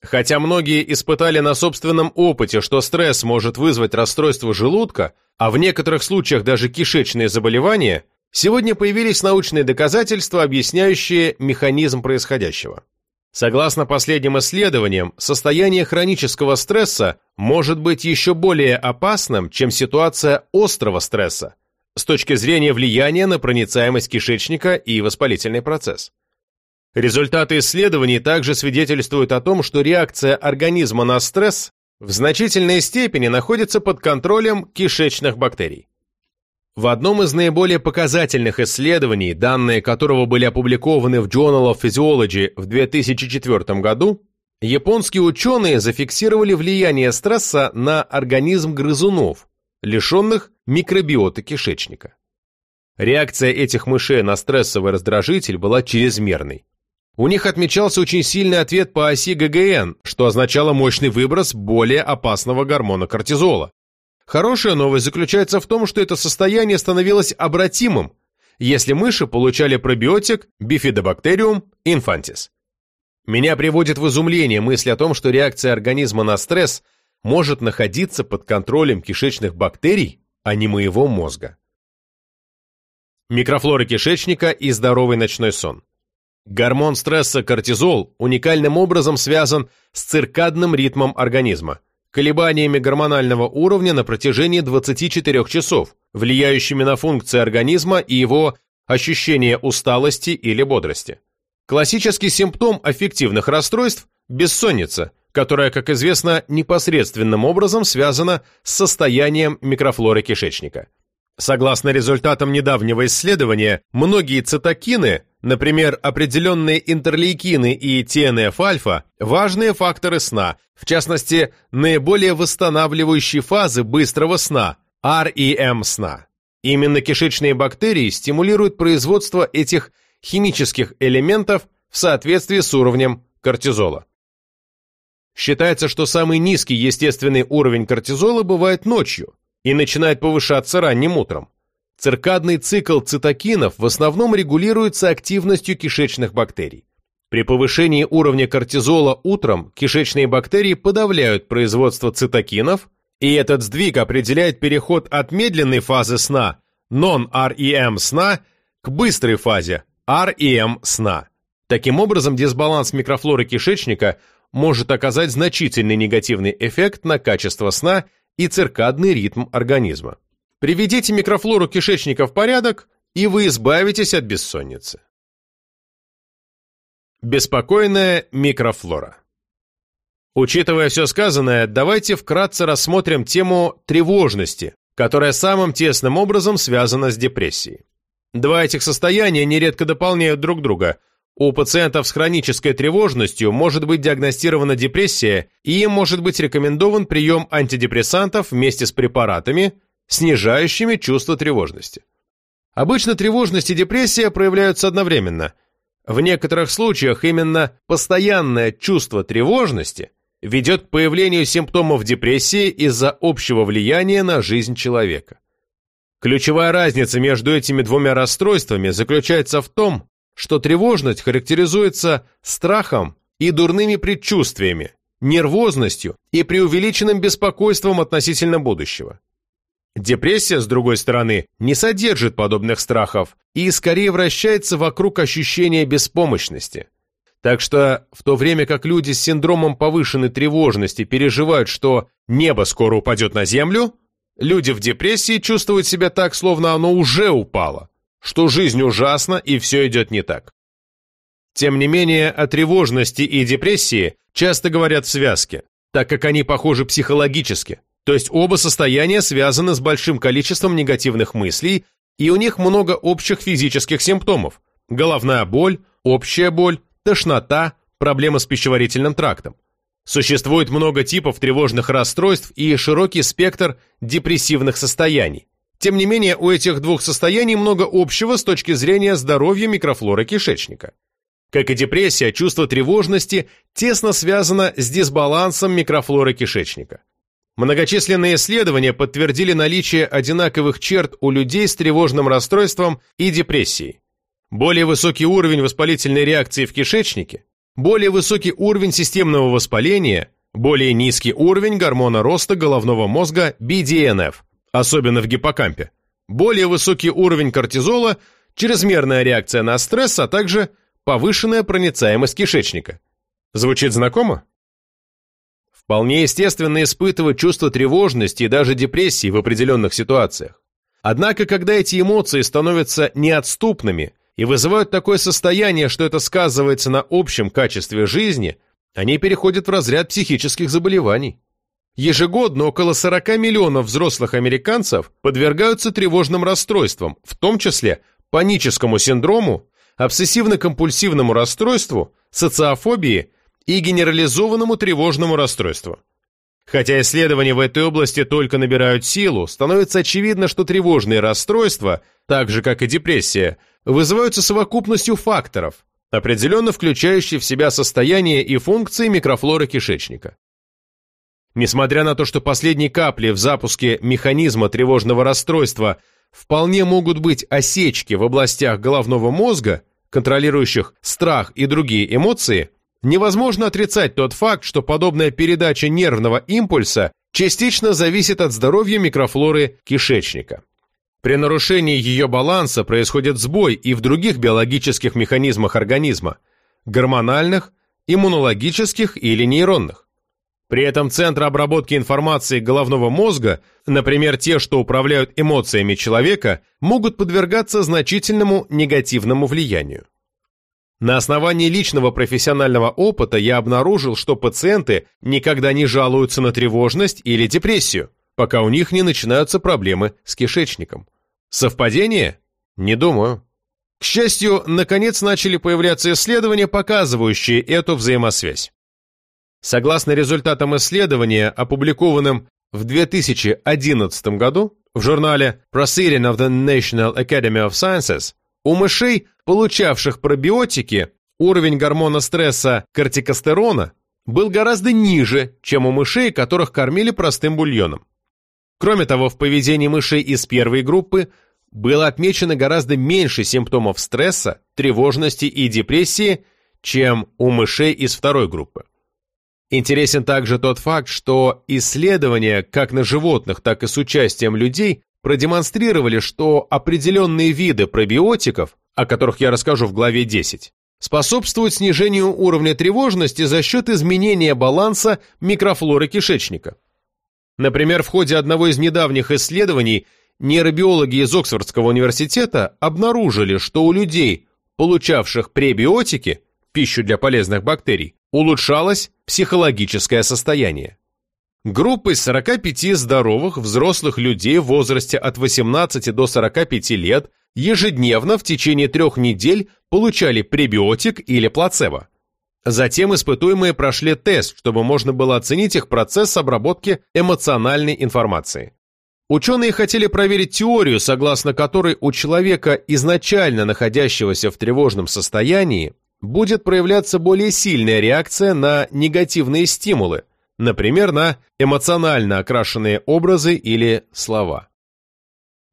Хотя многие испытали на собственном опыте, что стресс может вызвать расстройство желудка, а в некоторых случаях даже кишечные заболевания, сегодня появились научные доказательства, объясняющие механизм происходящего. Согласно последним исследованиям, состояние хронического стресса может быть еще более опасным, чем ситуация острого стресса, с точки зрения влияния на проницаемость кишечника и воспалительный процесс. Результаты исследований также свидетельствуют о том, что реакция организма на стресс в значительной степени находится под контролем кишечных бактерий. В одном из наиболее показательных исследований, данные которого были опубликованы в Journal of Physiology в 2004 году, японские ученые зафиксировали влияние стресса на организм грызунов, лишенных микробиота кишечника. Реакция этих мышей на стрессовый раздражитель была чрезмерной. У них отмечался очень сильный ответ по оси ГГН, что означало мощный выброс более опасного гормона кортизола. Хорошая новость заключается в том, что это состояние становилось обратимым, если мыши получали пробиотик Bifidobacterium infantis. Меня приводит в изумление мысль о том, что реакция организма на стресс может находиться под контролем кишечных бактерий, а не моего мозга. Микрофлора кишечника и здоровый ночной сон. Гормон стресса кортизол уникальным образом связан с циркадным ритмом организма колебаниями гормонального уровня на протяжении 24 часов, влияющими на функции организма и его ощущение усталости или бодрости. Классический симптом аффективных расстройств – бессонница, которая, как известно, непосредственным образом связана с состоянием микрофлоры кишечника. Согласно результатам недавнего исследования, многие цитокины, например, определенные интерлейкины и ТНФ-альфа, важные факторы сна, в частности, наиболее восстанавливающие фазы быстрого сна, REM сна. Именно кишечные бактерии стимулируют производство этих химических элементов в соответствии с уровнем кортизола. Считается, что самый низкий естественный уровень кортизола бывает ночью, и начинает повышаться ранним утром. Циркадный цикл цитокинов в основном регулируется активностью кишечных бактерий. При повышении уровня кортизола утром кишечные бактерии подавляют производство цитокинов, и этот сдвиг определяет переход от медленной фазы сна, non-REM сна, к быстрой фазе, REM сна. Таким образом, дисбаланс микрофлоры кишечника может оказать значительный негативный эффект на качество сна и циркадный ритм организма. Приведите микрофлору кишечника в порядок, и вы избавитесь от бессонницы. Беспокойная микрофлора. Учитывая все сказанное, давайте вкратце рассмотрим тему тревожности, которая самым тесным образом связана с депрессией. Два этих состояния нередко дополняют друг друга, у пациентов с хронической тревожностью может быть диагностирована депрессия и им может быть рекомендован прием антидепрессантов вместе с препаратами, снижающими чувство тревожности. Обычно тревожность и депрессия проявляются одновременно. В некоторых случаях именно постоянное чувство тревожности ведет к появлению симптомов депрессии из-за общего влияния на жизнь человека. Ключевая разница между этими двумя расстройствами заключается в том, что тревожность характеризуется страхом и дурными предчувствиями, нервозностью и преувеличенным беспокойством относительно будущего. Депрессия, с другой стороны, не содержит подобных страхов и скорее вращается вокруг ощущения беспомощности. Так что, в то время как люди с синдромом повышенной тревожности переживают, что небо скоро упадет на землю, люди в депрессии чувствуют себя так, словно оно уже упало, что жизнь ужасна и все идет не так. Тем не менее, о тревожности и депрессии часто говорят в связке, так как они похожи психологически, то есть оба состояния связаны с большим количеством негативных мыслей, и у них много общих физических симптомов – головная боль, общая боль, тошнота, проблемы с пищеварительным трактом. Существует много типов тревожных расстройств и широкий спектр депрессивных состояний. Тем не менее, у этих двух состояний много общего с точки зрения здоровья микрофлоры кишечника. Как и депрессия, чувство тревожности тесно связано с дисбалансом микрофлоры кишечника. Многочисленные исследования подтвердили наличие одинаковых черт у людей с тревожным расстройством и депрессией. Более высокий уровень воспалительной реакции в кишечнике, более высокий уровень системного воспаления, более низкий уровень гормона роста головного мозга BDNF, особенно в гиппокампе, более высокий уровень кортизола, чрезмерная реакция на стресс, а также повышенная проницаемость кишечника. Звучит знакомо? Вполне естественно испытывать чувство тревожности и даже депрессии в определенных ситуациях. Однако, когда эти эмоции становятся неотступными и вызывают такое состояние, что это сказывается на общем качестве жизни, они переходят в разряд психических заболеваний. Ежегодно около 40 миллионов взрослых американцев подвергаются тревожным расстройствам, в том числе паническому синдрому, обсессивно-компульсивному расстройству, социофобии и генерализованному тревожному расстройству. Хотя исследования в этой области только набирают силу, становится очевидно, что тревожные расстройства, так же как и депрессия, вызываются совокупностью факторов, определенно включающих в себя состояние и функции микрофлоры кишечника. Несмотря на то, что последние капли в запуске механизма тревожного расстройства вполне могут быть осечки в областях головного мозга, контролирующих страх и другие эмоции, невозможно отрицать тот факт, что подобная передача нервного импульса частично зависит от здоровья микрофлоры кишечника. При нарушении ее баланса происходит сбой и в других биологических механизмах организма – гормональных, иммунологических или нейронных. При этом центры обработки информации головного мозга, например, те, что управляют эмоциями человека, могут подвергаться значительному негативному влиянию. На основании личного профессионального опыта я обнаружил, что пациенты никогда не жалуются на тревожность или депрессию, пока у них не начинаются проблемы с кишечником. Совпадение? Не думаю. К счастью, наконец начали появляться исследования, показывающие эту взаимосвязь. Согласно результатам исследования, опубликованным в 2011 году в журнале Proceeding of the National Academy of Sciences, у мышей, получавших пробиотики, уровень гормона стресса кортикостерона был гораздо ниже, чем у мышей, которых кормили простым бульоном. Кроме того, в поведении мышей из первой группы было отмечено гораздо меньше симптомов стресса, тревожности и депрессии, чем у мышей из второй группы. Интересен также тот факт, что исследования как на животных, так и с участием людей продемонстрировали, что определенные виды пробиотиков, о которых я расскажу в главе 10, способствуют снижению уровня тревожности за счет изменения баланса микрофлоры кишечника. Например, в ходе одного из недавних исследований нейробиологи из Оксфордского университета обнаружили, что у людей, получавших пребиотики, пищу для полезных бактерий, улучшалось психологическое состояние. Группа из 45 здоровых взрослых людей в возрасте от 18 до 45 лет ежедневно в течение трех недель получали пребиотик или плацебо. Затем испытуемые прошли тест, чтобы можно было оценить их процесс обработки эмоциональной информации. Ученые хотели проверить теорию, согласно которой у человека, изначально находящегося в тревожном состоянии, будет проявляться более сильная реакция на негативные стимулы, например, на эмоционально окрашенные образы или слова.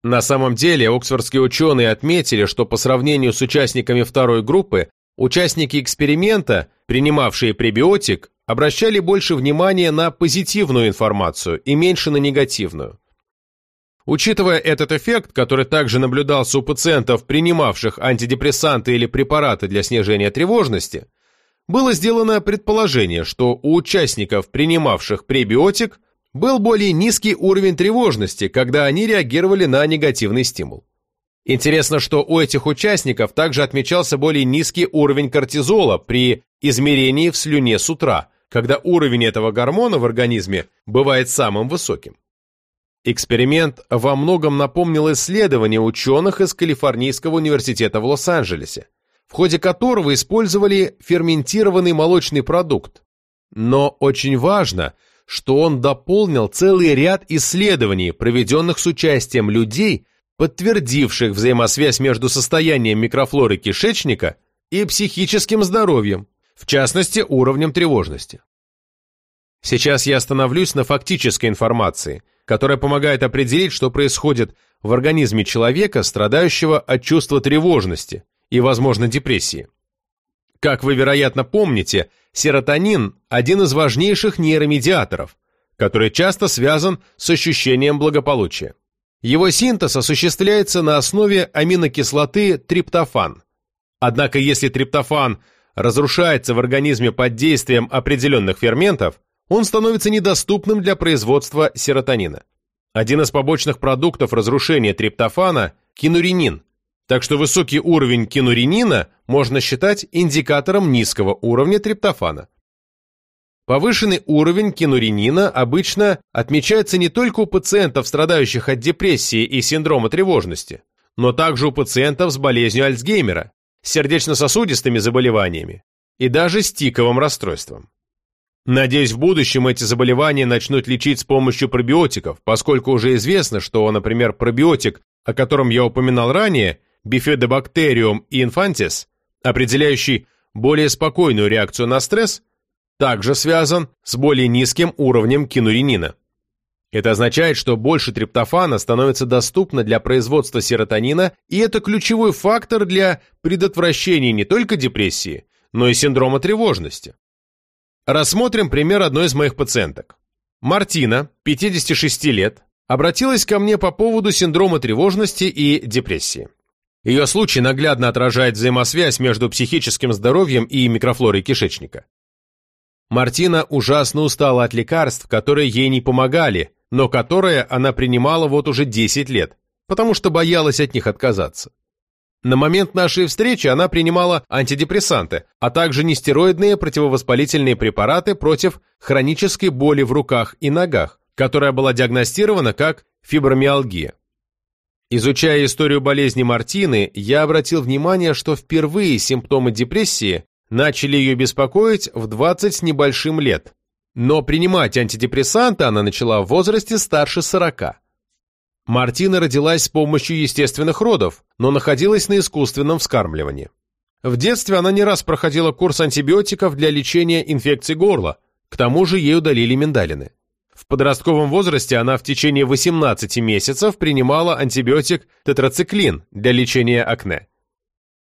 На самом деле, оксфордские ученые отметили, что по сравнению с участниками второй группы, участники эксперимента, принимавшие пребиотик, обращали больше внимания на позитивную информацию и меньше на негативную. Учитывая этот эффект, который также наблюдался у пациентов, принимавших антидепрессанты или препараты для снижения тревожности, было сделано предположение, что у участников, принимавших пребиотик, был более низкий уровень тревожности, когда они реагировали на негативный стимул. Интересно, что у этих участников также отмечался более низкий уровень кортизола при измерении в слюне с утра, когда уровень этого гормона в организме бывает самым высоким. Эксперимент во многом напомнил исследование ученых из Калифорнийского университета в Лос-Анджелесе, в ходе которого использовали ферментированный молочный продукт. Но очень важно, что он дополнил целый ряд исследований, проведенных с участием людей, подтвердивших взаимосвязь между состоянием микрофлоры кишечника и психическим здоровьем, в частности, уровнем тревожности. Сейчас я остановлюсь на фактической информации – которая помогает определить, что происходит в организме человека, страдающего от чувства тревожности и, возможно, депрессии. Как вы, вероятно, помните, серотонин – один из важнейших нейромедиаторов, который часто связан с ощущением благополучия. Его синтез осуществляется на основе аминокислоты триптофан. Однако если триптофан разрушается в организме под действием определенных ферментов, он становится недоступным для производства серотонина. Один из побочных продуктов разрушения триптофана – кинуринин, так что высокий уровень кинуринина можно считать индикатором низкого уровня триптофана. Повышенный уровень кинуринина обычно отмечается не только у пациентов, страдающих от депрессии и синдрома тревожности, но также у пациентов с болезнью Альцгеймера, сердечно-сосудистыми заболеваниями и даже с тиковым расстройством. Надеюсь, в будущем эти заболевания начнут лечить с помощью пробиотиков, поскольку уже известно, что, например, пробиотик, о котором я упоминал ранее, Bifidobacterium infantis, определяющий более спокойную реакцию на стресс, также связан с более низким уровнем кинуринина. Это означает, что больше триптофана становится доступно для производства серотонина, и это ключевой фактор для предотвращения не только депрессии, но и синдрома тревожности. Рассмотрим пример одной из моих пациенток. Мартина, 56 лет, обратилась ко мне по поводу синдрома тревожности и депрессии. Ее случай наглядно отражает взаимосвязь между психическим здоровьем и микрофлорой кишечника. Мартина ужасно устала от лекарств, которые ей не помогали, но которые она принимала вот уже 10 лет, потому что боялась от них отказаться. На момент нашей встречи она принимала антидепрессанты, а также нестероидные противовоспалительные препараты против хронической боли в руках и ногах, которая была диагностирована как фибромиалгия. Изучая историю болезни Мартины, я обратил внимание, что впервые симптомы депрессии начали ее беспокоить в 20 с небольшим лет. Но принимать антидепрессанты она начала в возрасте старше 40. Мартина родилась с помощью естественных родов, но находилась на искусственном вскармливании. В детстве она не раз проходила курс антибиотиков для лечения инфекций горла, к тому же ей удалили миндалины. В подростковом возрасте она в течение 18 месяцев принимала антибиотик тетрациклин для лечения акне.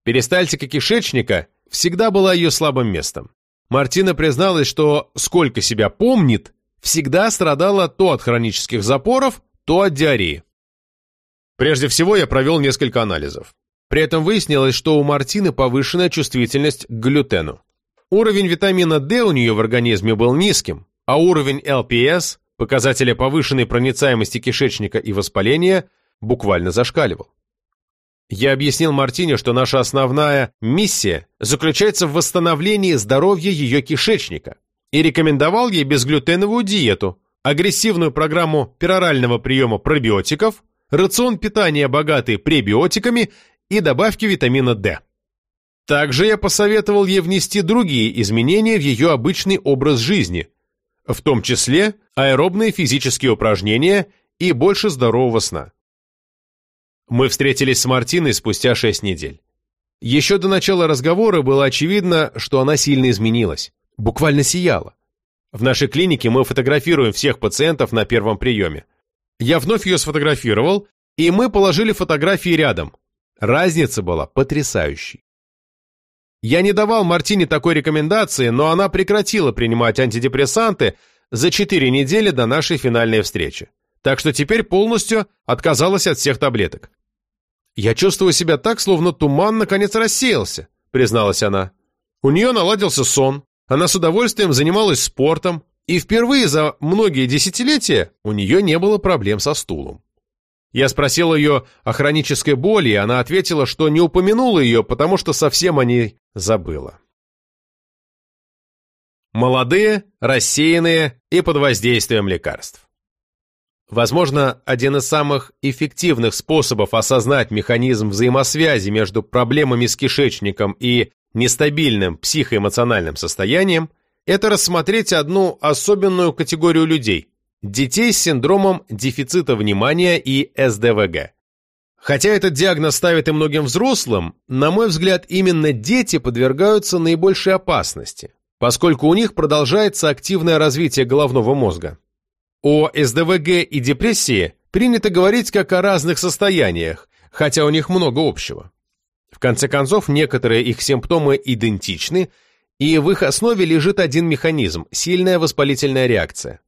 Перистальтика кишечника всегда была ее слабым местом. Мартина призналась, что, сколько себя помнит, всегда страдала то от хронических запоров, то от диареи. Прежде всего я провел несколько анализов. При этом выяснилось, что у Мартины повышенная чувствительность к глютену. Уровень витамина D у нее в организме был низким, а уровень LPS, показателя повышенной проницаемости кишечника и воспаления, буквально зашкаливал. Я объяснил Мартине, что наша основная миссия заключается в восстановлении здоровья ее кишечника и рекомендовал ей безглютеновую диету, агрессивную программу перорального приема пробиотиков, рацион питания, богатый пребиотиками и добавки витамина D. Также я посоветовал ей внести другие изменения в ее обычный образ жизни, в том числе аэробные физические упражнения и больше здорового сна. Мы встретились с Мартиной спустя шесть недель. Еще до начала разговора было очевидно, что она сильно изменилась, буквально сияла. В нашей клинике мы фотографируем всех пациентов на первом приеме. Я вновь ее сфотографировал, и мы положили фотографии рядом. Разница была потрясающей. Я не давал Мартине такой рекомендации, но она прекратила принимать антидепрессанты за 4 недели до нашей финальной встречи. Так что теперь полностью отказалась от всех таблеток. «Я чувствую себя так, словно туман наконец рассеялся», призналась она. У нее наладился сон, она с удовольствием занималась спортом, и впервые за многие десятилетия у нее не было проблем со стулом. Я спросил ее о хронической боли, и она ответила, что не упомянула ее, потому что совсем о ней забыла. Молодые, рассеянные и под воздействием лекарств. Возможно, один из самых эффективных способов осознать механизм взаимосвязи между проблемами с кишечником и нестабильным психоэмоциональным состоянием – это рассмотреть одну особенную категорию людей детей с синдромом дефицита внимания и СДВГ. Хотя этот диагноз ставит и многим взрослым, на мой взгляд, именно дети подвергаются наибольшей опасности, поскольку у них продолжается активное развитие головного мозга. О СДВГ и депрессии принято говорить как о разных состояниях, хотя у них много общего. В конце концов, некоторые их симптомы идентичны, и в их основе лежит один механизм – сильная воспалительная реакция.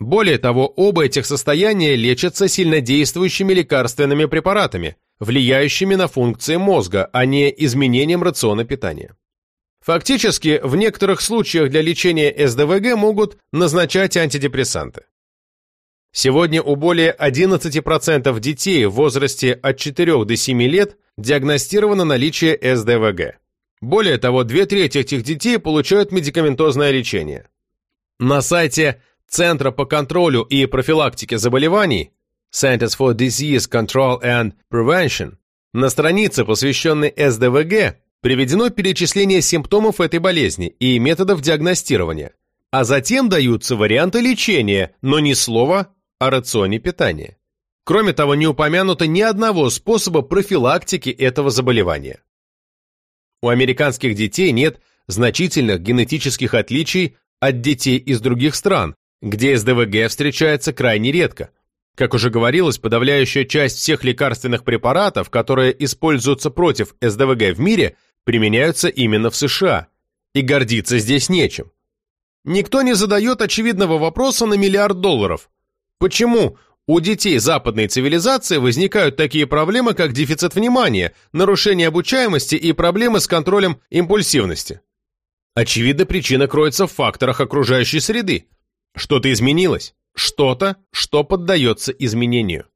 Более того, оба этих состояния лечатся сильнодействующими лекарственными препаратами, влияющими на функции мозга, а не изменением рациона питания. Фактически, в некоторых случаях для лечения СДВГ могут назначать антидепрессанты. Сегодня у более 11% детей в возрасте от 4 до 7 лет диагностировано наличие СДВГ. Более того, две трети этих детей получают медикаментозное лечение. На сайте Центра по контролю и профилактике заболеваний Centers for Disease Control and Prevention на странице, посвященной СДВГ, приведено перечисление симптомов этой болезни и методов диагностирования, а затем даются варианты лечения, но ни слова о рационе питания. Кроме того, не упомянуто ни одного способа профилактики этого заболевания. У американских детей нет значительных генетических отличий от детей из других стран, где СДВГ встречается крайне редко. Как уже говорилось, подавляющая часть всех лекарственных препаратов, которые используются против СДВГ в мире, применяются именно в США. И гордиться здесь нечем. Никто не задает очевидного вопроса на миллиард долларов. Почему у детей западной цивилизации возникают такие проблемы, как дефицит внимания, нарушение обучаемости и проблемы с контролем импульсивности? Очевидно, причина кроется в факторах окружающей среды. Что-то изменилось, что-то, что поддается изменению.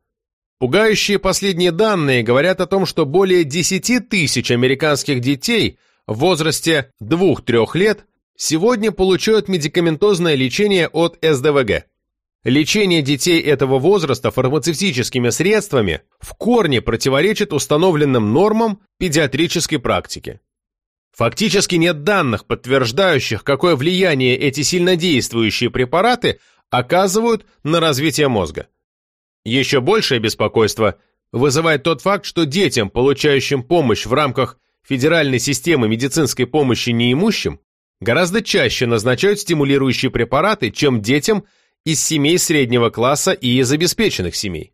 Пугающие последние данные говорят о том, что более 10 тысяч американских детей в возрасте 2-3 лет сегодня получают медикаментозное лечение от СДВГ. Лечение детей этого возраста фармацевтическими средствами в корне противоречит установленным нормам педиатрической практики. Фактически нет данных, подтверждающих, какое влияние эти сильнодействующие препараты оказывают на развитие мозга. Еще большее беспокойство вызывает тот факт, что детям, получающим помощь в рамках федеральной системы медицинской помощи неимущим, гораздо чаще назначают стимулирующие препараты, чем детям из семей среднего класса и из обеспеченных семей.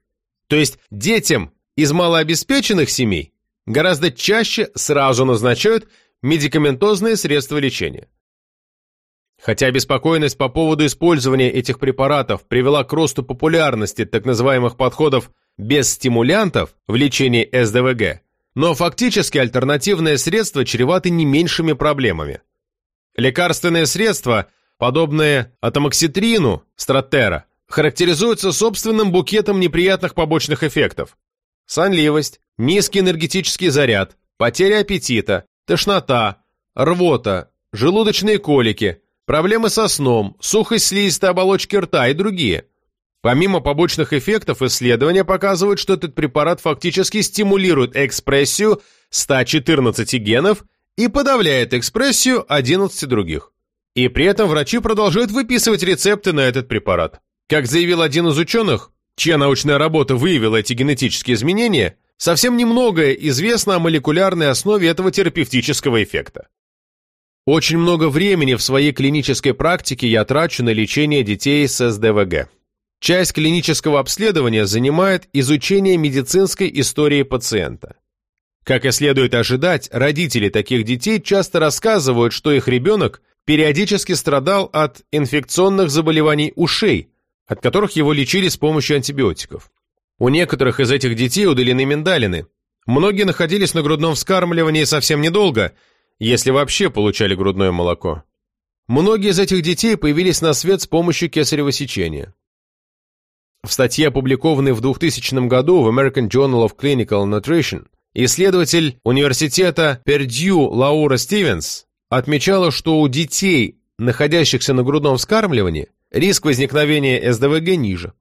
То есть детям из малообеспеченных семей гораздо чаще сразу назначают медикаментозные средства лечения. Хотя беспокойность по поводу использования этих препаратов привела к росту популярности так называемых подходов без стимулянтов в лечении СДВГ, но фактически альтернативные средства чреваты не меньшими проблемами. Лекарственные средства, подобные атомокситрину, стратера, характеризуются собственным букетом неприятных побочных эффектов. Сонливость, низкий энергетический заряд, потеря аппетита, тошнота, рвота, желудочные колики, проблемы со сном, сухость слизистой оболочки рта и другие. Помимо побочных эффектов, исследования показывают, что этот препарат фактически стимулирует экспрессию 114 генов и подавляет экспрессию 11 других. И при этом врачи продолжают выписывать рецепты на этот препарат. Как заявил один из ученых, чья научная работа выявила эти генетические изменения, совсем немногое известно о молекулярной основе этого терапевтического эффекта. Очень много времени в своей клинической практике я трачу на лечение детей с СДВГ. Часть клинического обследования занимает изучение медицинской истории пациента. Как и следует ожидать, родители таких детей часто рассказывают, что их ребенок периодически страдал от инфекционных заболеваний ушей, от которых его лечили с помощью антибиотиков. У некоторых из этих детей удалены миндалины. Многие находились на грудном вскармливании совсем недолго, если вообще получали грудное молоко. Многие из этих детей появились на свет с помощью кесарево сечения. В статье, опубликованной в 2000 году в American Journal of Clinical Nutrition, исследователь университета Пердью Лаура Стивенс отмечала, что у детей, находящихся на грудном вскармливании, риск возникновения СДВГ ниже.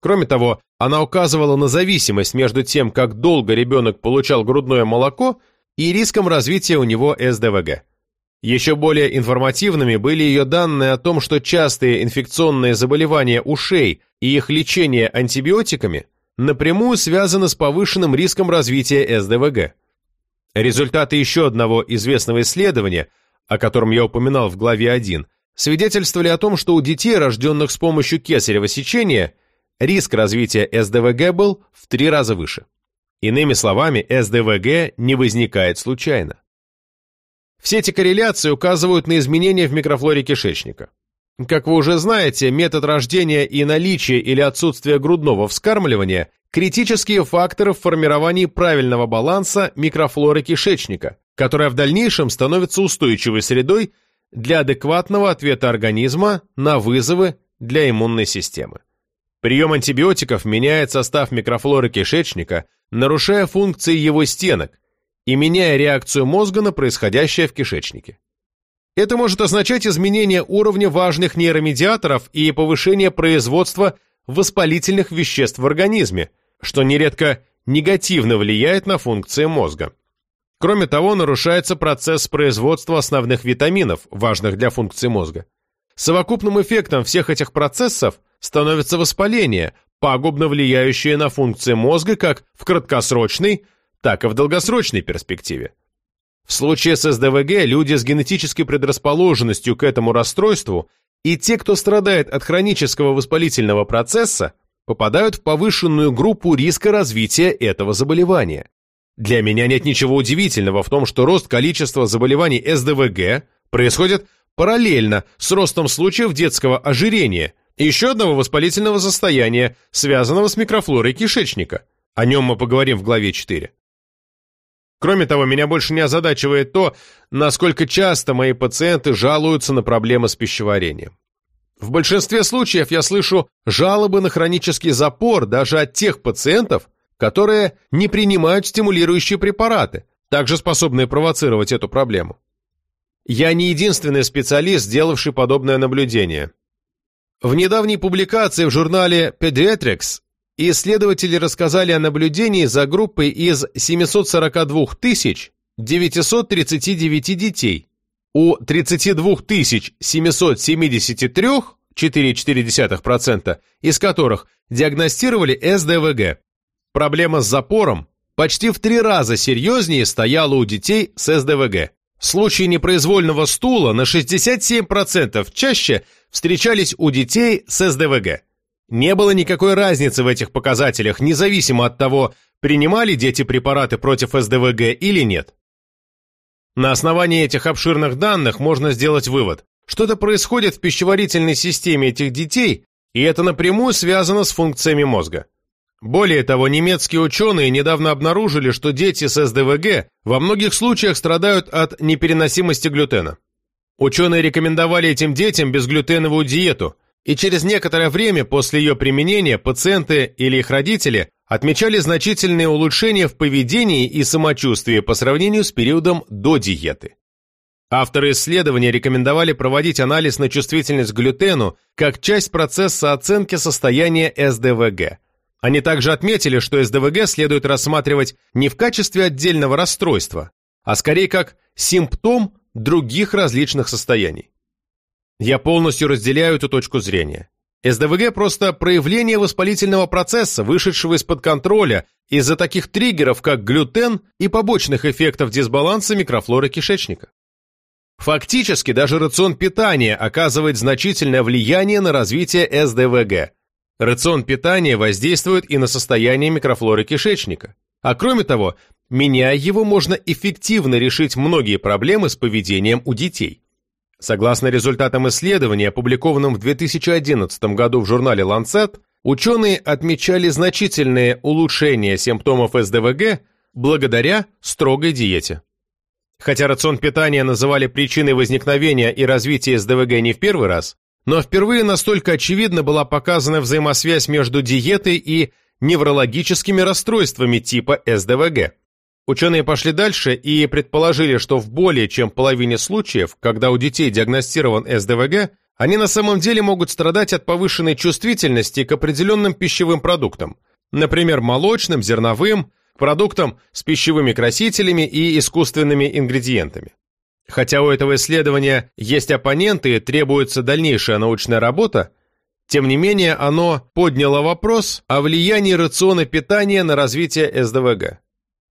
Кроме того, она указывала на зависимость между тем, как долго ребенок получал грудное молоко, и риском развития у него СДВГ. Еще более информативными были ее данные о том, что частые инфекционные заболевания ушей и их лечение антибиотиками напрямую связаны с повышенным риском развития СДВГ. Результаты еще одного известного исследования, о котором я упоминал в главе 1, свидетельствовали о том, что у детей, рожденных с помощью кесарево сечения, риск развития СДВГ был в три раза выше. Иными словами, СДВГ не возникает случайно. Все эти корреляции указывают на изменения в микрофлоре кишечника. Как вы уже знаете, метод рождения и наличие или отсутствие грудного вскармливания – критические факторы в формировании правильного баланса микрофлоры кишечника, которая в дальнейшем становится устойчивой средой для адекватного ответа организма на вызовы для иммунной системы. Прием антибиотиков меняет состав микрофлоры кишечника, нарушая функции его стенок, и меняя реакцию мозга на происходящее в кишечнике. Это может означать изменение уровня важных нейромедиаторов и повышение производства воспалительных веществ в организме, что нередко негативно влияет на функции мозга. Кроме того, нарушается процесс производства основных витаминов, важных для функции мозга. Совокупным эффектом всех этих процессов становится воспаление, пагубно влияющее на функции мозга как в краткосрочной, так и в долгосрочной перспективе. В случае с СДВГ люди с генетической предрасположенностью к этому расстройству и те, кто страдает от хронического воспалительного процесса, попадают в повышенную группу риска развития этого заболевания. Для меня нет ничего удивительного в том, что рост количества заболеваний СДВГ происходит параллельно с ростом случаев детского ожирения еще одного воспалительного состояния, связанного с микрофлорой кишечника. О нем мы поговорим в главе 4. Кроме того, меня больше не озадачивает то, насколько часто мои пациенты жалуются на проблемы с пищеварением. В большинстве случаев я слышу жалобы на хронический запор даже от тех пациентов, которые не принимают стимулирующие препараты, также способные провоцировать эту проблему. Я не единственный специалист, сделавший подобное наблюдение. В недавней публикации в журнале Pediatrics исследователи рассказали о наблюдении за группой из 742 939 детей. У 32 773, 4,4%, из которых диагностировали СДВГ. Проблема с запором почти в три раза серьезнее стояла у детей с СДВГ. Случаи непроизвольного стула на 67% чаще встречались у детей с СДВГ. Не было никакой разницы в этих показателях, независимо от того, принимали дети препараты против СДВГ или нет. На основании этих обширных данных можно сделать вывод. Что-то происходит в пищеварительной системе этих детей, и это напрямую связано с функциями мозга. Более того, немецкие ученые недавно обнаружили, что дети с СДВГ во многих случаях страдают от непереносимости глютена. Ученые рекомендовали этим детям безглютеновую диету – и через некоторое время после ее применения пациенты или их родители отмечали значительные улучшения в поведении и самочувствии по сравнению с периодом до диеты. Авторы исследования рекомендовали проводить анализ на чувствительность к глютену как часть процесса оценки состояния СДВГ. Они также отметили, что СДВГ следует рассматривать не в качестве отдельного расстройства, а скорее как симптом других различных состояний. Я полностью разделяю эту точку зрения. СДВГ просто проявление воспалительного процесса, вышедшего из-под контроля из-за таких триггеров, как глютен и побочных эффектов дисбаланса микрофлоры кишечника. Фактически даже рацион питания оказывает значительное влияние на развитие СДВГ. Рацион питания воздействует и на состояние микрофлоры кишечника. А кроме того, меняя его, можно эффективно решить многие проблемы с поведением у детей. Согласно результатам исследования, опубликованным в 2011 году в журнале Lancet, ученые отмечали значительные улучшения симптомов СДВГ благодаря строгой диете. Хотя рацион питания называли причиной возникновения и развития СДВГ не в первый раз, но впервые настолько очевидно была показана взаимосвязь между диетой и неврологическими расстройствами типа СДВГ. Ученые пошли дальше и предположили, что в более чем половине случаев, когда у детей диагностирован СДВГ, они на самом деле могут страдать от повышенной чувствительности к определенным пищевым продуктам, например, молочным, зерновым, продуктам с пищевыми красителями и искусственными ингредиентами. Хотя у этого исследования есть оппоненты и требуется дальнейшая научная работа, тем не менее оно подняло вопрос о влиянии рациона питания на развитие СДВГ.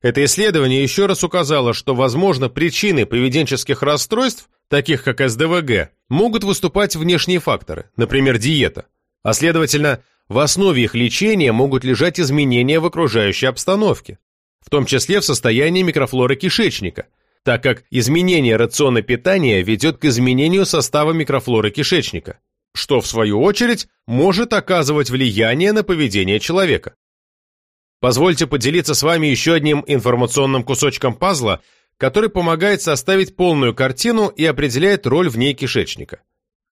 Это исследование еще раз указало, что, возможно, причиной поведенческих расстройств, таких как СДВГ, могут выступать внешние факторы, например, диета. А следовательно, в основе их лечения могут лежать изменения в окружающей обстановке, в том числе в состоянии микрофлоры кишечника, так как изменение рациона питания ведет к изменению состава микрофлоры кишечника, что, в свою очередь, может оказывать влияние на поведение человека. Позвольте поделиться с вами еще одним информационным кусочком пазла, который помогает составить полную картину и определяет роль в ней кишечника.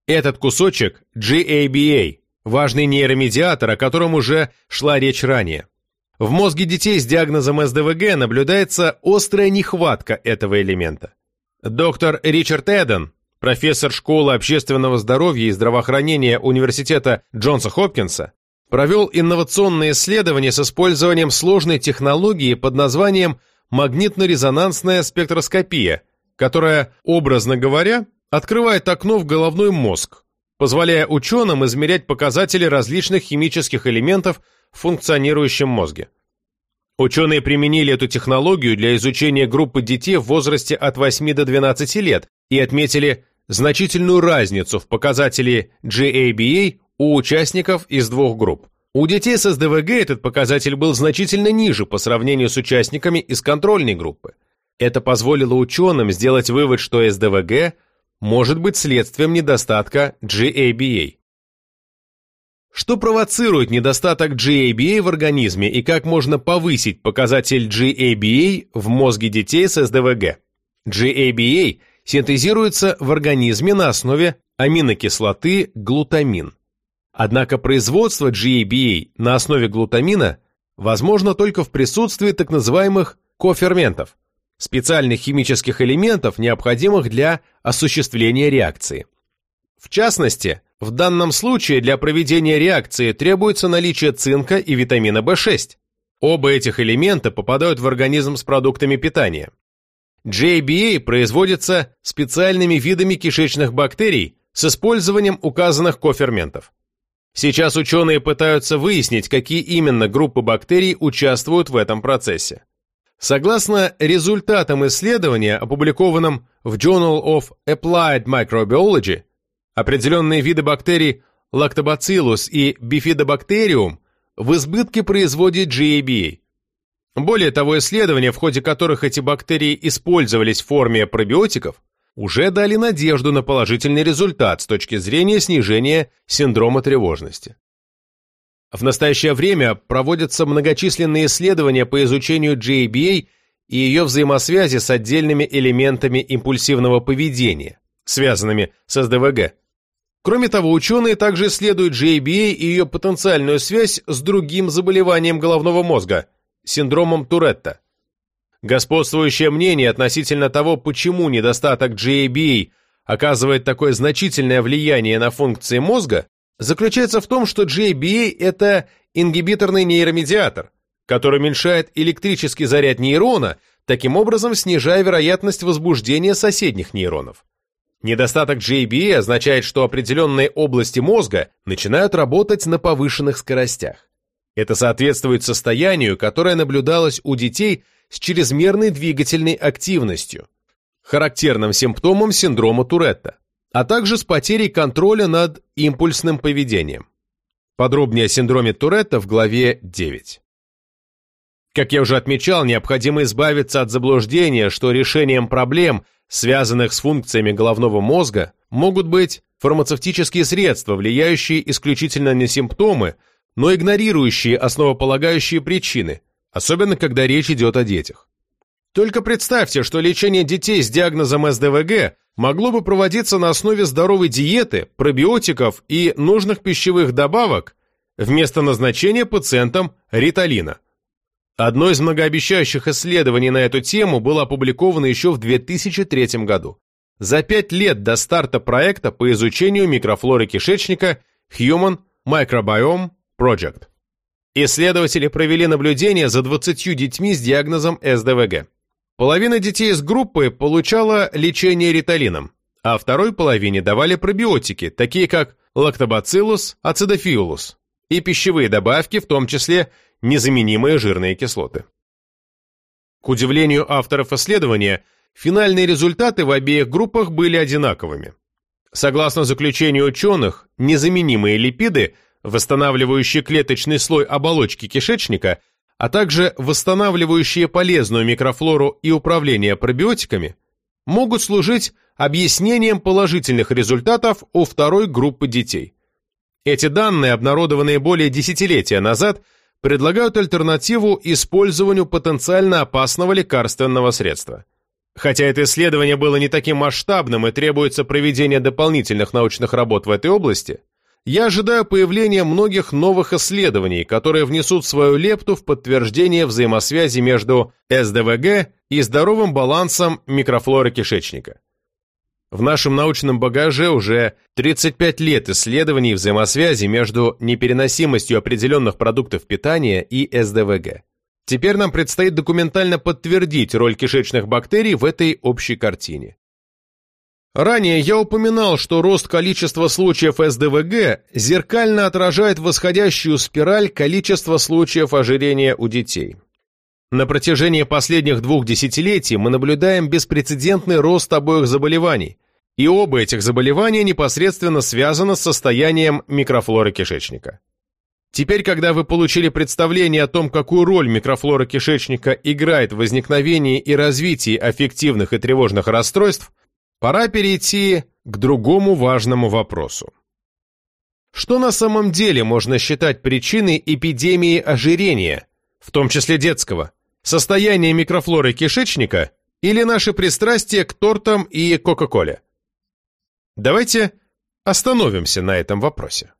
Этот кусочек – GABA, важный нейромедиатор, о котором уже шла речь ранее. В мозге детей с диагнозом СДВГ наблюдается острая нехватка этого элемента. Доктор Ричард Эден, профессор школы общественного здоровья и здравоохранения Университета Джонса Хопкинса, провел инновационное исследование с использованием сложной технологии под названием магнитно-резонансная спектроскопия, которая, образно говоря, открывает окно в головной мозг, позволяя ученым измерять показатели различных химических элементов в функционирующем мозге. Ученые применили эту технологию для изучения группы детей в возрасте от 8 до 12 лет и отметили значительную разницу в показателе GABA у участников из двух групп. У детей с СДВГ этот показатель был значительно ниже по сравнению с участниками из контрольной группы. Это позволило ученым сделать вывод, что СДВГ может быть следствием недостатка GABA. Что провоцирует недостаток GABA в организме и как можно повысить показатель GABA в мозге детей с СДВГ? GABA синтезируется в организме на основе аминокислоты глутамин. Однако производство GABA на основе глутамина возможно только в присутствии так называемых коферментов, специальных химических элементов, необходимых для осуществления реакции. В частности, в данном случае для проведения реакции требуется наличие цинка и витамина В6. Оба этих элемента попадают в организм с продуктами питания. GABA производится специальными видами кишечных бактерий с использованием указанных коферментов. Сейчас ученые пытаются выяснить, какие именно группы бактерий участвуют в этом процессе. Согласно результатам исследования, опубликованным в Journal of Applied Microbiology, определенные виды бактерий Lactobacillus и Bifidobacterium в избытке производят GABA. Более того, исследования, в ходе которых эти бактерии использовались в форме пробиотиков, уже дали надежду на положительный результат с точки зрения снижения синдрома тревожности. В настоящее время проводятся многочисленные исследования по изучению GABA и ее взаимосвязи с отдельными элементами импульсивного поведения, связанными с СДВГ. Кроме того, ученые также исследуют GABA и ее потенциальную связь с другим заболеванием головного мозга – синдромом Туретта. Господствующее мнение относительно того, почему недостаток GABA оказывает такое значительное влияние на функции мозга, заключается в том, что GABA – это ингибиторный нейромедиатор, который уменьшает электрический заряд нейрона, таким образом снижая вероятность возбуждения соседних нейронов. Недостаток JBA означает, что определенные области мозга начинают работать на повышенных скоростях. Это соответствует состоянию, которое наблюдалось у детей с чрезмерной двигательной активностью, характерным симптомом синдрома Туретта, а также с потерей контроля над импульсным поведением. Подробнее о синдроме Туретта в главе 9. Как я уже отмечал, необходимо избавиться от заблуждения, что решением проблем, связанных с функциями головного мозга, могут быть фармацевтические средства, влияющие исключительно на симптомы, но игнорирующие основополагающие причины, особенно когда речь идет о детях. Только представьте, что лечение детей с диагнозом СДВГ могло бы проводиться на основе здоровой диеты, пробиотиков и нужных пищевых добавок вместо назначения пациентам риталина. Одно из многообещающих исследований на эту тему было опубликовано еще в 2003 году. За пять лет до старта проекта по изучению микрофлоры кишечника Human Microbiome Project. Исследователи провели наблюдение за 20 детьми с диагнозом СДВГ. Половина детей из группы получала лечение риталином, а второй половине давали пробиотики, такие как лактобациллус ацидофилус, и пищевые добавки, в том числе незаменимые жирные кислоты. К удивлению авторов исследования, финальные результаты в обеих группах были одинаковыми. Согласно заключению ученых, незаменимые липиды – восстанавливающие клеточный слой оболочки кишечника, а также восстанавливающие полезную микрофлору и управление пробиотиками, могут служить объяснением положительных результатов у второй группы детей. Эти данные, обнародованные более десятилетия назад, предлагают альтернативу использованию потенциально опасного лекарственного средства. Хотя это исследование было не таким масштабным и требуется проведение дополнительных научных работ в этой области, я ожидаю появления многих новых исследований, которые внесут свою лепту в подтверждение взаимосвязи между СДВГ и здоровым балансом микрофлоры кишечника. В нашем научном багаже уже 35 лет исследований взаимосвязи между непереносимостью определенных продуктов питания и СДВГ. Теперь нам предстоит документально подтвердить роль кишечных бактерий в этой общей картине. Ранее я упоминал, что рост количества случаев СДВГ зеркально отражает восходящую спираль количества случаев ожирения у детей. На протяжении последних двух десятилетий мы наблюдаем беспрецедентный рост обоих заболеваний, и оба этих заболевания непосредственно связаны с состоянием микрофлоры кишечника. Теперь, когда вы получили представление о том, какую роль микрофлора кишечника играет в возникновении и развитии аффективных и тревожных расстройств, Пора перейти к другому важному вопросу. Что на самом деле можно считать причиной эпидемии ожирения, в том числе детского? Состояние микрофлоры кишечника или наше пристрастие к тортам и Кока-Коле? Давайте остановимся на этом вопросе.